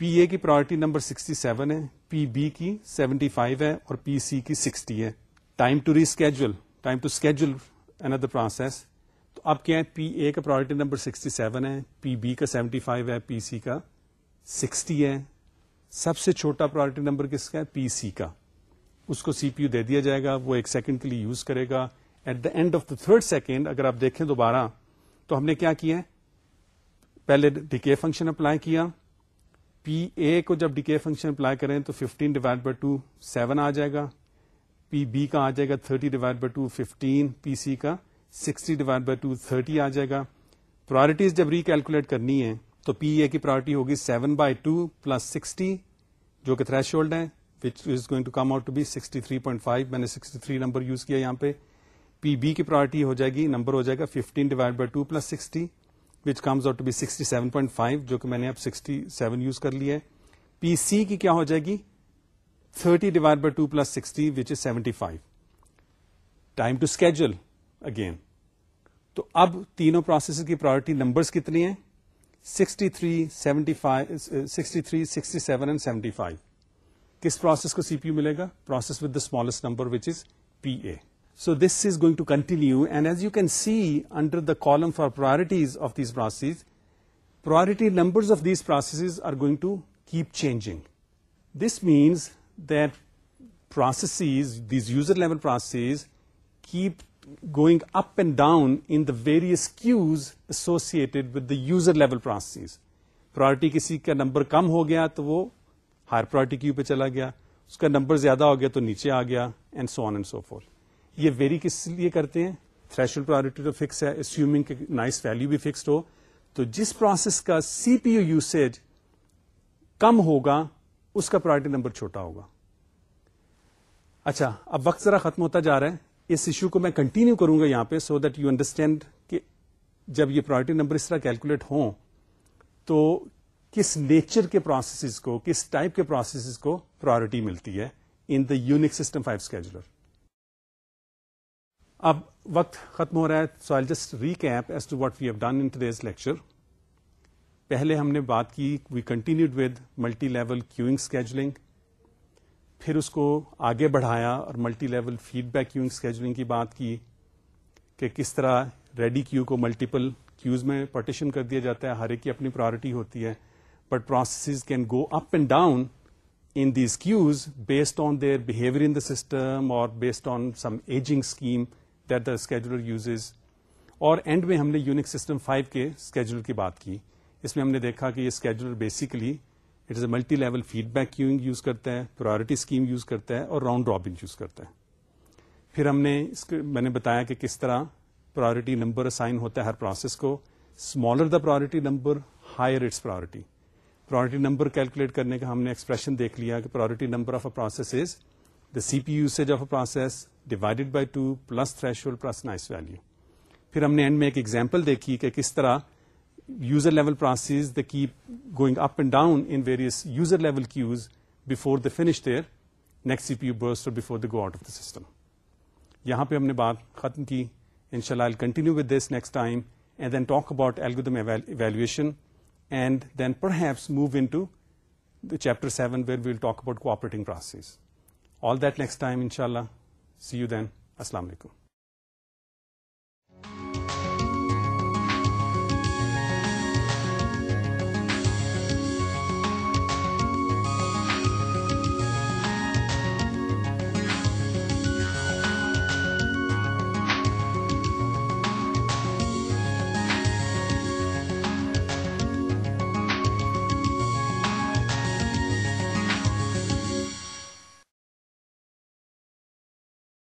P A کی پرائرٹی نمبر 67 ہے پی بی کی 75 ہے اور پی سی کی 60 ہے. Time to reschedule time to schedule another process تو اب کیا ہے پی اے کا پرائرٹی نمبر 67 ہے پی بی کا 75 ہے پی سی کا 60 ہے. سب سے چھوٹا پرائرٹی نمبر کس کا ہے پی سی کا. اس کو سی پی یو دے دیا جائے گا، وہ ایک سیکنڈ کے لیے یوز کرے گا. At the end of the third second اگر آپ دیکھیں دوبارہ، تو ہم نے کیا کیا ہے، پہلے ڈیکے فنکشن اپلائی کیا پی اے کو جب ڈیکے فنکشن اپلائی کریں تو 15 ڈیوائڈ بائی ٹو سیون آ جائے گا۔ پی بی کا آ جائے گا 30 divide by two fifteen P C کا 60 ڈیوائڈ بائی ٹو تھرٹی آ جائے گا۔ پرائرٹیز جب ریکیلکولیٹ کرنی ہے تو پی اے کی پرائرٹی ہوگی 7 بائی ٹو پلس سکسٹی جو کہ تھریش ہولڈ ہے which is going to come out to be sixty three point five میں نے سکسٹی تھری نمبر یوز کیا یہاں پہ۔ پی بی کی پرائرٹی ہو جائے گی نمبر ہو جائے گا fifteen divide by two plus sixty which comes out to be sixty seven point five جو کہ میں نے اب سکسٹی سیون یوز کر لیا ہے۔ پی سی کی کیا ہو جائے گی؟ Thirty divide by two plus sixty which is seventy five time to schedule again تو اب تینوں پروسیس کی پرائرٹی نمبرس کتنی ہیں؟ Sixty three seventy five sixty three sixty seven and seventy five کس پروسیس کو سی پی یو ملے گا؟ Process with the smallest number which is P A so this is going to continue and as you can see under the column for priorities of these processes priority number of these processes are going to keep changing this means that processes these user level processes keep going up and down in the various queues associated with the user level process priority کسی کا number کم ہو گیا تو وہ higher priority queue پہ چلا گیا اس کا نمبر زیادہ ہو گیا تو نیچے آ گیا and so on and so forth یہ ویری کس لیے کرتے ہیں? تھریشل پرائرٹی تو فکس ہے اسیومنگ نائس ویلو بھی فکسڈ ہو. تو جس پروسیس کا سی پی یو یوسیج کم ہوگا، اس کا پرائرٹی نمبر چھوٹا ہوگا. اچھا اب وقت ذرا ختم ہوتا جا رہا ہے. اس ایشو کو میں کنٹینیو کروں گا یہاں پہ سو دیٹ یو انڈرسٹینڈ کہ جب یہ پرائرٹی نمبر اس طرح کیلکولیٹ ہوں تو کس نیچر کے پروسیسز کو، کس ٹائپ کے پروسیسز کو پرائرٹی ملتی ہے in the Unix system five scheduler اب وقت ختم ہو رہا ہے so I just recap as to what we have done in today's lecture پہلے ہم نے بات کی we continued with multi level queuing scheduling پھر اس کو آگے بڑھایا اور multi level feedback queuing scheduling کی بات کی کہ کس طرح ریڈی کیو کو ملٹیپل کیوز میں پارٹیشن کر دیا جاتا ہے، ہر ایک کی اپنی پرائرٹی ہوتی ہے۔ But process can go up and down in these queues based on their behaviour in the system اور based on some ageing scheme that the scheduler uses اور اینڈ میں ہم نے یونک سسٹم فائیو کے scheduler کی بات کی۔ اس میں ہم نے دیکھا کہ یہ scheduler basically it is a multi level feedback queuing use کرتا ہے پرائرٹی اسکیم یوز کرتا ہے اور راؤنڈ رابن یوز کرتا ہے۔ پھر ہم نے اس میں نے بتایا کہ کس طرح پرائرٹی نمبر اسائن ہوتا ہے ہر پروسیس کو۔ Smaller the priority number higher its priority priority number calculate کرنے کا ہم نے ایکسپریشن دیکھ لیا کہ priority number of a process is the C P usage of a process divided by two plus thresh plus nice value پھر ہم نے اینڈ میں ایک ایگزامپل دیکھی کہ کس طرح user level processes they keep going up and down in various user level queues before they finish their next C P U burst before they go out of the system یہاں پہ ہم نے بات ختم کی. ان شاء اللہ continue with this next time and then talk about algorithm evaluation and then perhaps move into chapter seven where we'll talk about cooperating process all that next time ان شاء اللہ سی یو دین السلام علیکم